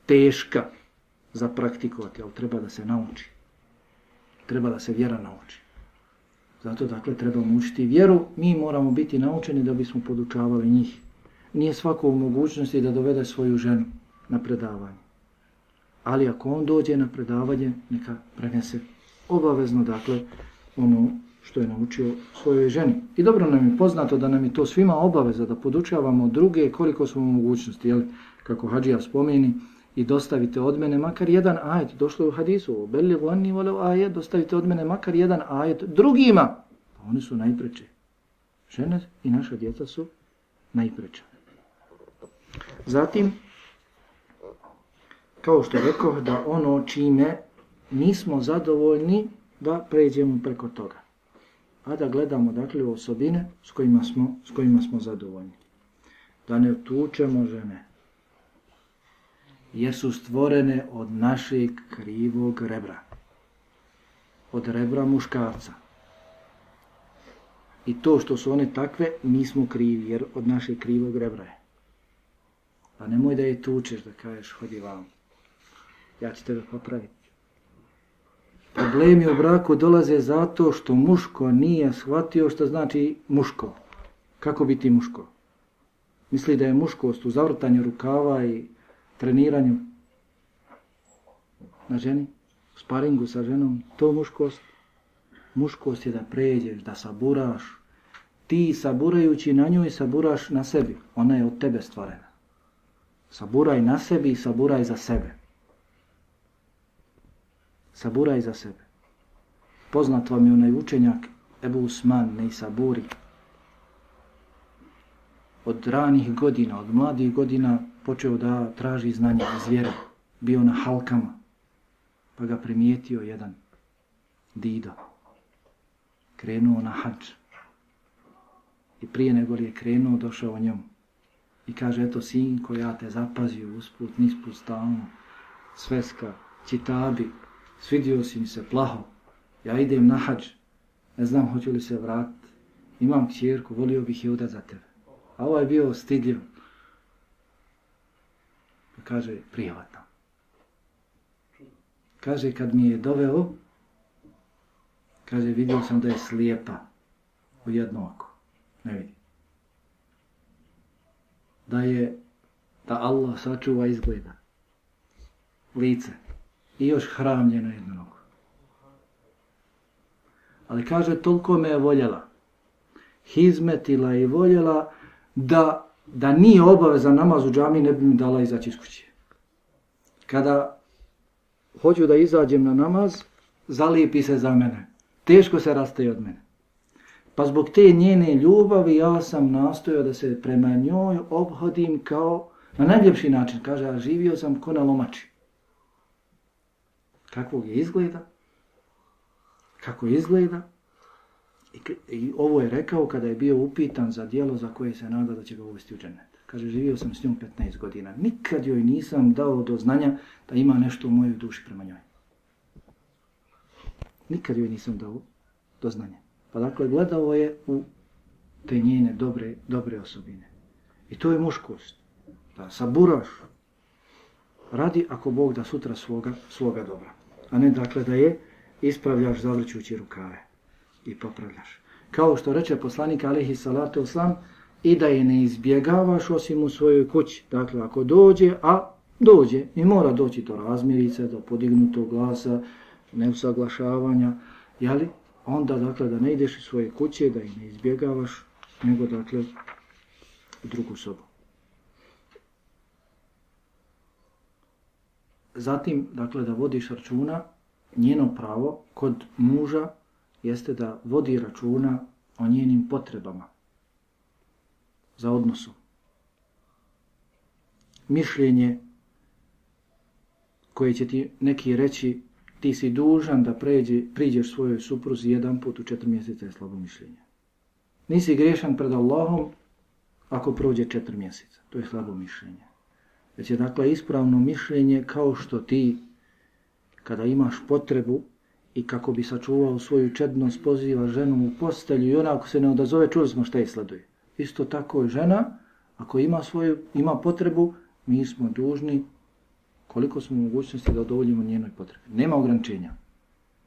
teška za praktikovati, ali treba da se nauči. Treba da se vjera nauči. Zato dakle trebamo učiti vjeru, mi moramo biti naučeni da bismo podučavali njih. Nije svako u mogućnosti da dovede svoju ženu na predavanje. Ali ako on dođe na predavanje, neka prenese obavezno dakle ono što je naučio svojoj ženi. I dobro nam je poznato da nam je to svima obaveza da podučavamo druge koliko smo u mogućnosti, jel, kako Hadžija spomeni, i dostavite od mene makar jedan ajet, došlo je u hadisu, beli glanni voleo ajet, dostavite od mene makar jedan ajet drugima, pa oni su najpreče. Žene i naša djeca su najpreče. Zatim, kao što rekao, da ono čime nismo zadovoljni, da pređemo preko toga. A da gledamo, dakle, osobine s kojima smo, s kojima smo zadovoljni. Da ne tučemo žene, jesu stvorene od našeg krivog rebra. Od rebra muškarca. I to što su one takve, nismo krivi, jer od našeg krivog rebra je. Pa nemoj da je tučeš, da kažeš, hodi vam. Ja ću tebe popraviti. Problemi u braku dolaze zato što muško nije shvatio što znači muško. Kako biti muško? Misli da je muškost u zavrtanju rukava i treniranju na ženi, u sparingu sa ženom, to muškost. Muškost je da pređeš, da saburaš. Ti saburajući na njoj, saburaš na sebi. Ona je od tebe stvorena. Saburaj na sebi i saburaj za sebe. Saburaj za sebe. Poznat vam je onaj učenjak Ebu Usman, ne saburi. Od ranih godina, od mladih godina počeo da traži znanje iz vjere. Bio na halkama. Pa ga primijetio jedan dido. Krenuo na hač. I prije nego li je krenuo, došao njom. I kaže, eto sinko, ja te zapazio usput, nisput, stalno. Sveska, čitabi, svidio si mi se plaho. Ja idem na hađ. Ne znam hoću li se vratiti. Imam kćerku, volio bih je udat za tebe. A ovaj je bio stidljiv. Pa kaže, prijevatno. Kaže, kad mi je doveo, kaže, vidio sam da je slijepa u jedno oko. Ne vidi. Da je, da Allah sačuva izgleda. Lice. I još hramljeno jednu nogu. Ali kaže, toliko me je voljela. Hizmetila i voljela da, da nije obaveza namaz u džami, ne bi mi dala izaći iz kuće. Kada hoću da izađem na namaz, zalijepi se za mene. Teško se rastaje od mene. Pa zbog te njene ljubavi ja sam nastojao da se prema njoj obhodim kao na najljepši način. Kaže, a živio sam ko na lomači. Kakvog je izgleda? Kako izgleda? I, I ovo je rekao kada je bio upitan za dijelo za koje se nada da će ga uvesti u dženet. Kaže, živio sam s njom 15 godina. Nikad joj nisam dao do znanja da ima nešto u mojoj duši prema njoj. Nikad joj nisam dao do znanja. Pa dakle, gledao je u te njene dobre, dobre osobine. I to je muškost. Da saburaš. Radi ako Bog da sutra svoga, svoga dobra. A ne dakle da je ispravljaš zavrćući rukave i popravljaš. Kao što reče poslanik alihi salatu oslam, i da je ne izbjegavaš osim u svojoj kući. Dakle, ako dođe, a dođe, i mora doći do razmirice, do podignutog glasa, neusaglašavanja, jeli? onda, dakle, da ne ideš iz svoje kuće, da ih ne izbjegavaš, nego, dakle, u drugu sobu. Zatim, dakle, da vodiš računa, njeno pravo kod muža jeste da vodi računa o njenim potrebama za odnosom. Mišljenje koje će ti neki reći ti si dužan da pređe, priđeš svojoj supruzi jedan put u četiri mjeseca je slabo mišljenje. Nisi grešan pred Allahom ako prođe četiri mjeseca. To je slabo mišljenje. Već je dakle ispravno mišljenje kao što ti kada imaš potrebu i kako bi sačuvao svoju čednost poziva ženu u postelju i ona ako se ne odazove čuli smo šta je sleduje. Isto tako je žena, ako ima svoju, ima potrebu, mi smo dužni koliko smo mogućnosti da odovoljimo njenoj potrebi. Nema ograničenja.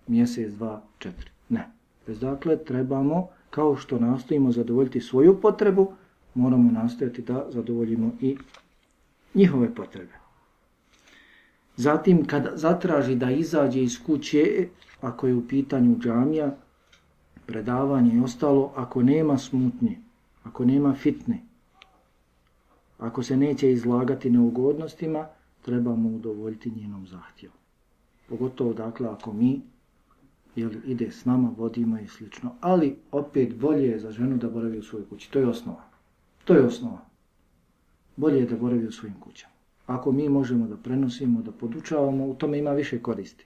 Mjesec, dva, četiri. Ne. Bez dakle, trebamo, kao što nastojimo zadovoljiti svoju potrebu, moramo nastojati da zadovoljimo i njihove potrebe. Zatim, kada zatraži da izađe iz kuće, ako je u pitanju džamija, predavanje i ostalo, ako nema smutnje, ako nema fitne, ako se neće izlagati neugodnostima, trebamo udovoljiti njenom zahtjevu. Pogotovo, dakle, ako mi jeli, ide s nama, vodima i slično. Ali, opet, bolje je za ženu da boravi u svojoj kući. To je osnova. To je osnova. Bolje je da boravi u svojim kućama. Ako mi možemo da prenosimo, da podučavamo, u tome ima više koristi.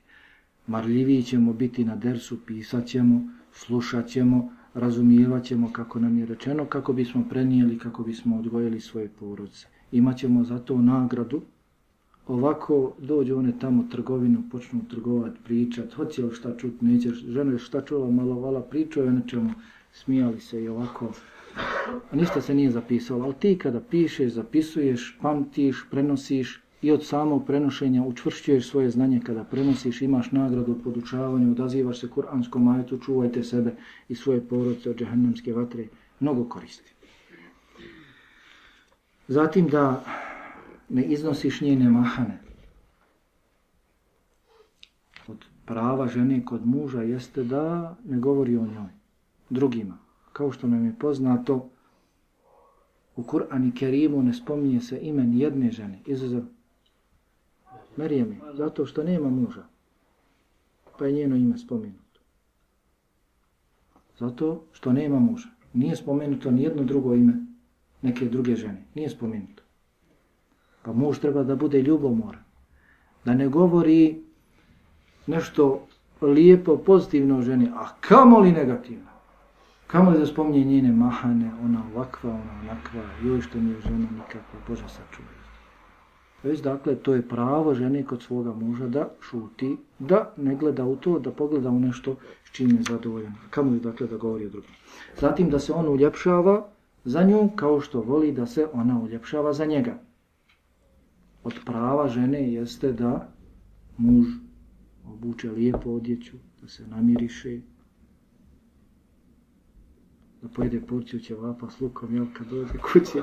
Marljiviji ćemo biti na dersu, pisat ćemo, slušat ćemo, razumijevat ćemo kako nam je rečeno, kako bismo prenijeli, kako bismo odgojili svoje porodce. Imaćemo za to nagradu. Ovako dođu one tamo trgovinu, počnu trgovat, pričat, hoće li šta čut, neće, žena je šta čula, malo vala, pričaju, je nečemu, smijali se i ovako. A ništa se nije zapisalo, ali ti kada pišeš, zapisuješ, pamtiš, prenosiš, i od samog prenošenja učvršćuješ svoje znanje kada prenosiš, imaš nagradu u podučavanju, odazivaš se kuranskom ajetu, čuvajte sebe i svoje porodce od džahannamske vatre, mnogo koristi. Zatim da ne iznosiš njene mahane. Od prava žene kod muža jeste da ne govori o njoj drugima. Kao što nam je poznato, u Kur'an i Kerimu ne spominje se imen jedne žene, izuzev Marijemi, zato što nema muža. Pa je njeno ime spomenuto. Zato što nema muža. Nije spomenuto ni jedno drugo ime neke druge žene. Nije spomenuto. Pa muž treba da bude ljubomoran. Da ne govori nešto lijepo, pozitivno o ženi, a kamoli negativno? Kamo li da spominje njene mahane, ona ovakva, ona onakva, joj što mi je žena nikakva, Bože sačuvaj. Već dakle, to je pravo žene kod svoga muža da šuti, da ne gleda u to, da pogleda u nešto s čim je zadovoljan. Kamo li dakle da govori o drugom. Zatim da se on uljepšava za nju kao što voli da se ona uljepšava za njega. Od prava žene jeste da muž obuče lijepo odjeću, da se namiriše, da pojede porciju ćevapa s lukom, jel, kad dođe kuće,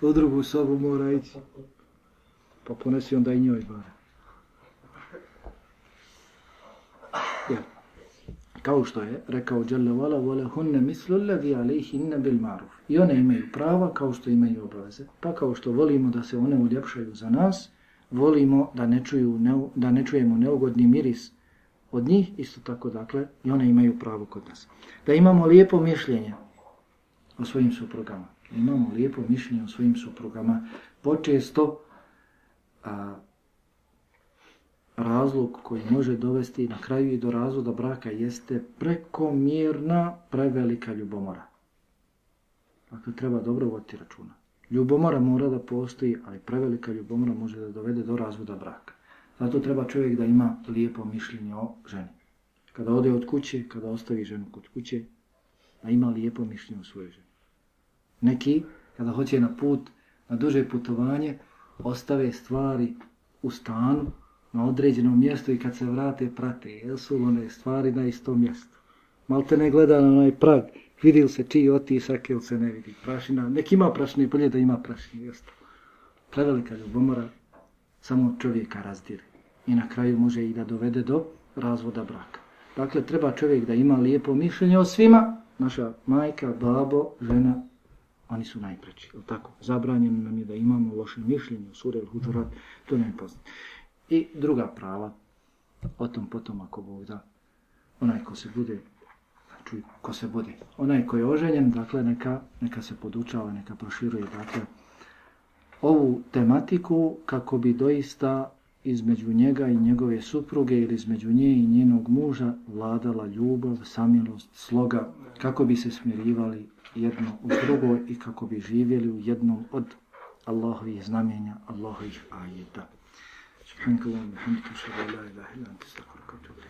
u drugu sobu mora ići, pa ponesi onda i njoj bare. Ja. Kao što je rekao Đalla wala wala hunne mislu alladhi inne bil ma'ruf. I one imaju prava kao što imaju obaveze. Pa kao što volimo da se one uljepšaju za nas, volimo da ne, čuju, ne, da ne čujemo neugodni miris od njih, isto tako dakle, i one imaju pravo kod nas. Da imamo lijepo mišljenje o svojim suprugama. Da imamo lijepo mišljenje o svojim suprugama. Počesto a, razlog koji može dovesti na kraju i do razvoda braka jeste prekomjerna, prevelika ljubomora. Dakle, treba dobro voditi računa. Ljubomora mora da postoji, ali prevelika ljubomora može da dovede do razvoda braka. Zato treba čovjek da ima lijepo mišljenje o ženi. Kada ode od kuće, kada ostavi ženu kod kuće, da ima lijepo mišljenje o svojoj ženi. Neki, kada hoće na put, na duže putovanje, ostave stvari u stanu, na određenom mjestu i kad se vrate, prate, jel su one stvari na istom mjestu. Malo te ne gleda na onaj prag, vidi se čiji otisak ili se ne vidi. Prašina, nek ima prašine, bolje da ima prašine, jeste. Prevelika ljubomora samo čovjeka razdire i na kraju može i da dovede do razvoda braka. Dakle, treba čovjek da ima lijepo mišljenje o svima, naša majka, babo, žena, oni su najpreći, je tako? Zabranjeno nam je da imamo loše mišljenje o suri ili huđurat, to ne je. I druga prava, o tom potom ako Bog da, onaj ko se bude, znači ko se bude, onaj ko je oženjen, dakle, neka, neka se podučava, neka proširuje, dakle, ovu tematiku kako bi doista između njega i njegove supruge ili između nje i njenog muža vladala ljubav, samilost, sloga, kako bi se smirivali jedno u drugo i kako bi živjeli u jednom od Allahovih znamenja, Allahovih ajeta. Subhanakallahu wa bihamdika, ashhadu la ilaha illa